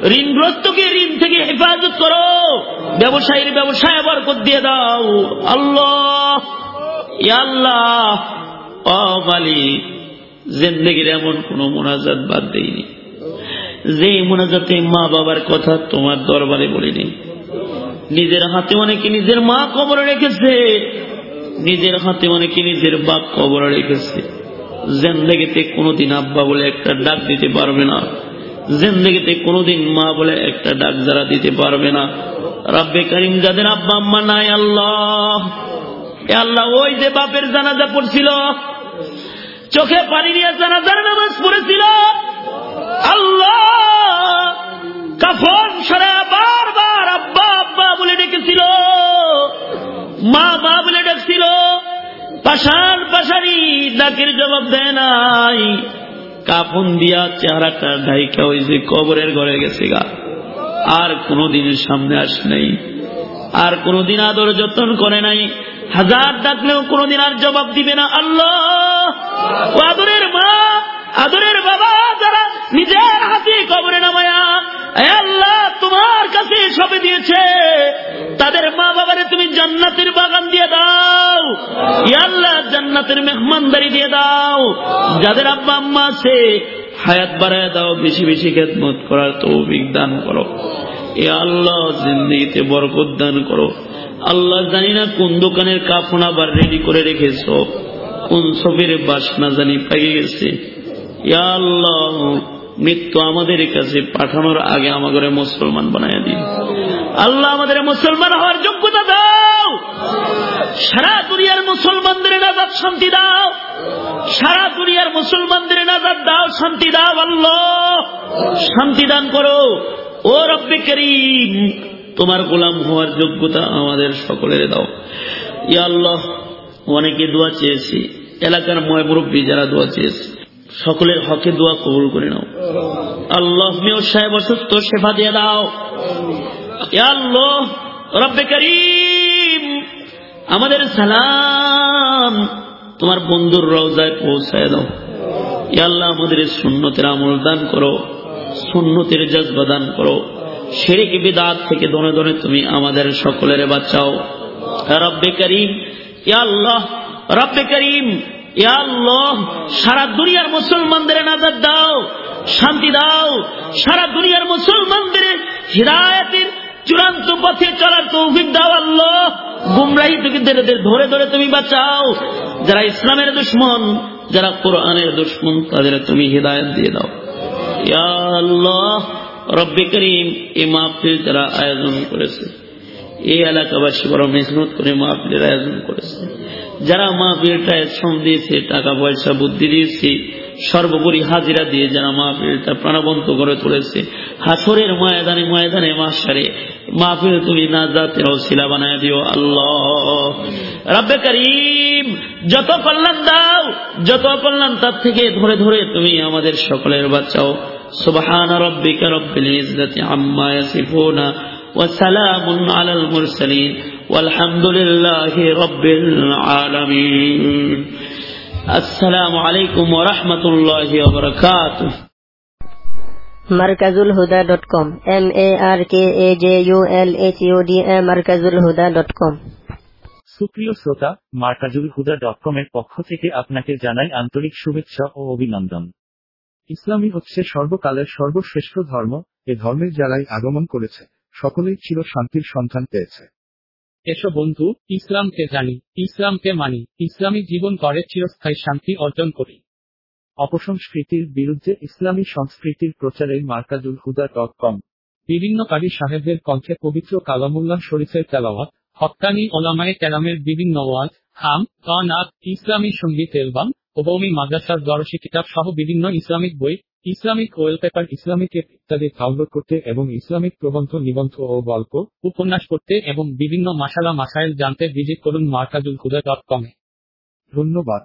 ঋণগ্রস্তকে ঋণ থেকে হেফাজত করো। ব্যবসায়ীর ব্যবসায় বরকত দিয়ে দাও। আল্লাহ আল্লাহ অবালি জিন্দগির এমন কোন মোনাজাত বাদ দেয়নি যে মোনাজাতে মা বাবার কথা তোমার দরবারে বলিনি। নিজের হাতে অনেকে নিজের মা কবরে রেখেছে। নিজের হাতে অনেকে নিজের বাপ কবরে রেখেছে। জেন্দেগিতে কোনোদিন আব্বা বলে একটা ডাক দিতে পারবে না। জেন্দেগিতে কোনোদিন মা বলে একটা ডাক যারা দিতে পারবে না। রাব্বে করিম যাদের আব্বা আম্মা নাই, আল্লাহ। আল্লাহ, ওই যে বাপের জানাজা পড়ছিল, চোখে পানি নিয়ে জানাজার নামাজ পড়েছিল। আল্লাহ কাফন সারা বারবার আব্বা আব্বা বলে ডেকেছিল, মা মা বলে ডাকছিল। পাশান পাশারি ডাকের জবাব দেয় নাই। কাপন দিয়া চেহারাটা ঢাইকা ওই যে কবরের ঘরে গেছে গা। আর কোনদিন সামনে আস নাই। আর কোনদিন আদর যত্ন করে নাই। হাজার ডাকলেও কোনদিন আর জবাব দিবে না। আল্লাহ! আদরের মা! আদরের বাবা যারা নিজের হাতে কবরে নামায়া আল্লাহ, তোমার কাছে সবে দিয়েছে। তাদের মা বাবারে তুমি জান্নাতের বাগান দিয়ে দাও। আল্লাহ, জান্নাতের মেহমানদারি দিয়ে দাও। যাদের আব্বা আম্মা আছে, হায়াত বাড়ায় দাও, বেশি বেশি খেদমত করার তৌফিক দান করো। এ আল্লাহ, জিন্দিগিতে বরকত দান করো। আল্লাহ, জানি না কোন দোকানের কাফন আবার রেডি করে রেখেছ। কোন ছবির বাসনা জানি পাইয়ে গেছে। মৃত্যু আমাদের কাছে পাঠানোর আগে আমাদের মুসলমান বানায় দিন। আল্লাহ আমাদের মুসলমান হওয়ার যোগ্যতা দাও। সারা দুনিয়ার মুসলমানদের নাজাদ শান্তি দাও। সারা দুনিয়ার মুসলমানদের নাজাদ দাও, শান্তি দাও আল্লাহ। শান্তি দান করো। ও রব্বে করিম, তোমার গোলাম হওয়ার যোগ্যতা আমাদের সকলের দাও। ইয়া আল্লাহ, অনেকে দোয়া চেয়েছি। এলাকার ময় মুরব্বী যারা দোয়া চেয়েছে সকলের হকে দোয়া কবুল করে নাও। আল্লাহ সাহেব অসুস্থ, সেবা দিয়ে দাও। আল্লাহ, রব্বে করিম, আমাদের সালাম তোমার বন্ধুর রওজায় পৌঁছায় দাও। আল্লাহ, আমাদের সুন্নতের আমল দান করো, সুন্নতের জজবা দান করো। শেরিক বিদাত থেকে দনে দনে তুমি আমাদের সকলের বাঁচাও। রব্বে করিম আল্লাহ, রব্বে করিম সারা দুনিয়ার মুসলমানদের নাজাদ দাও, শান্তি দাও। সারা দুনিয়ার মুসলমানদের হৃদায়তের চূড়ান্ত পথে চলার তৌফিক দাও আল্লাহ। গুমরাহি থেকে ধরে ধরে তুমি বাঁচাও। যারা ইসলামের দুশ্মন, যারা কোরআনের দুশ্মন, তাদের তুমি হৃদায়ত দিয়ে দাও। আল্লাহ, রব্বে করিম, এই মাহফিল যারা আয়োজন করেছে, এই এলাকাবাসী বড় মেহনত করে মাহফিলের আয়োজন করেছে। যারা মা মাহফিলটা শ্রম দিয়েছে টাকা পয়সা বুদ্ধি দিয়েছে, সর্বোপরি হাজিরা দিয়ে যারা মা মাহফিলটা প্রাণবন্ত করে তুলেছে, হাসরের ময়দানে ময়দানে মা সারে মা মাহফিল তুমি না যাতে শিলা বানায় দিও আল্লাহ। রাব্বে করিম, যত কল্যাণ দাও, যত কল্যাণ তার থেকে ধরে ধরে তুমি আমাদের সকলের বাঁচাও। সুবহান রব্বিকা রব্বিল ইজ্জতি আম্মা ইয়াসিফুনা ওয়া সালামুন আলাল মুরসালিন। والحمد لله رب العالمين السلام عليكم ورحمة الله وبركاته Markazul Huda dot com M A R K A J U L H U D A Markazul Huda dot com সুপ্রিয় শ্রোতা মার্কাজুল হুদা ডট কমের পক্ষ থেকে আপনাকে জানাই আন্তরিক শুভেচ্ছা ও অভিনন্দন ইসলামই হচ্ছে সর্বকালের সর্বশ্রেষ্ঠ ধর্ম এ ধর্মের যারাই আগমন করেছে সকলেই চির শান্তির সন্ধান পেয়েছে এসো বন্ধু, ইসলামকে জানি, ইসলামকে মানি, ইসলামী জীবন করে চিরস্থায়ী শান্তি অর্জন করি। অপসংস্কৃতির বিরুদ্ধে ইসলামী সংস্কৃতির প্রচারে মার্কাজুল হুদা ডট কম। বিভিন্ন কারি সাহেবদের কণ্ঠে পবিত্র কালামুল্লাহ শরীফের তেলাওয়াত হক্কানি ওলামায়ে কেরামের বিভিন্ন ওয়াজ হাম কানাত ইসলামী সংগীত এলবাম ওবমি, মাদ্রাসার দরসি কিতাব সহ বিভিন্ন ইসলামিক বই Islamic wallpaper Islamic app ইত্যাদি ডাউনলোড করতে এবং ইসলামিক প্রবন্ধ, নিবন্ধ ও গল্প, উপন্যাস করতে এবং বিভিন্ন মাসালা মাসাইল জানতে ভিজিট করুন মার্কাজুল হুদা ডট কমে ধন্যবাদ।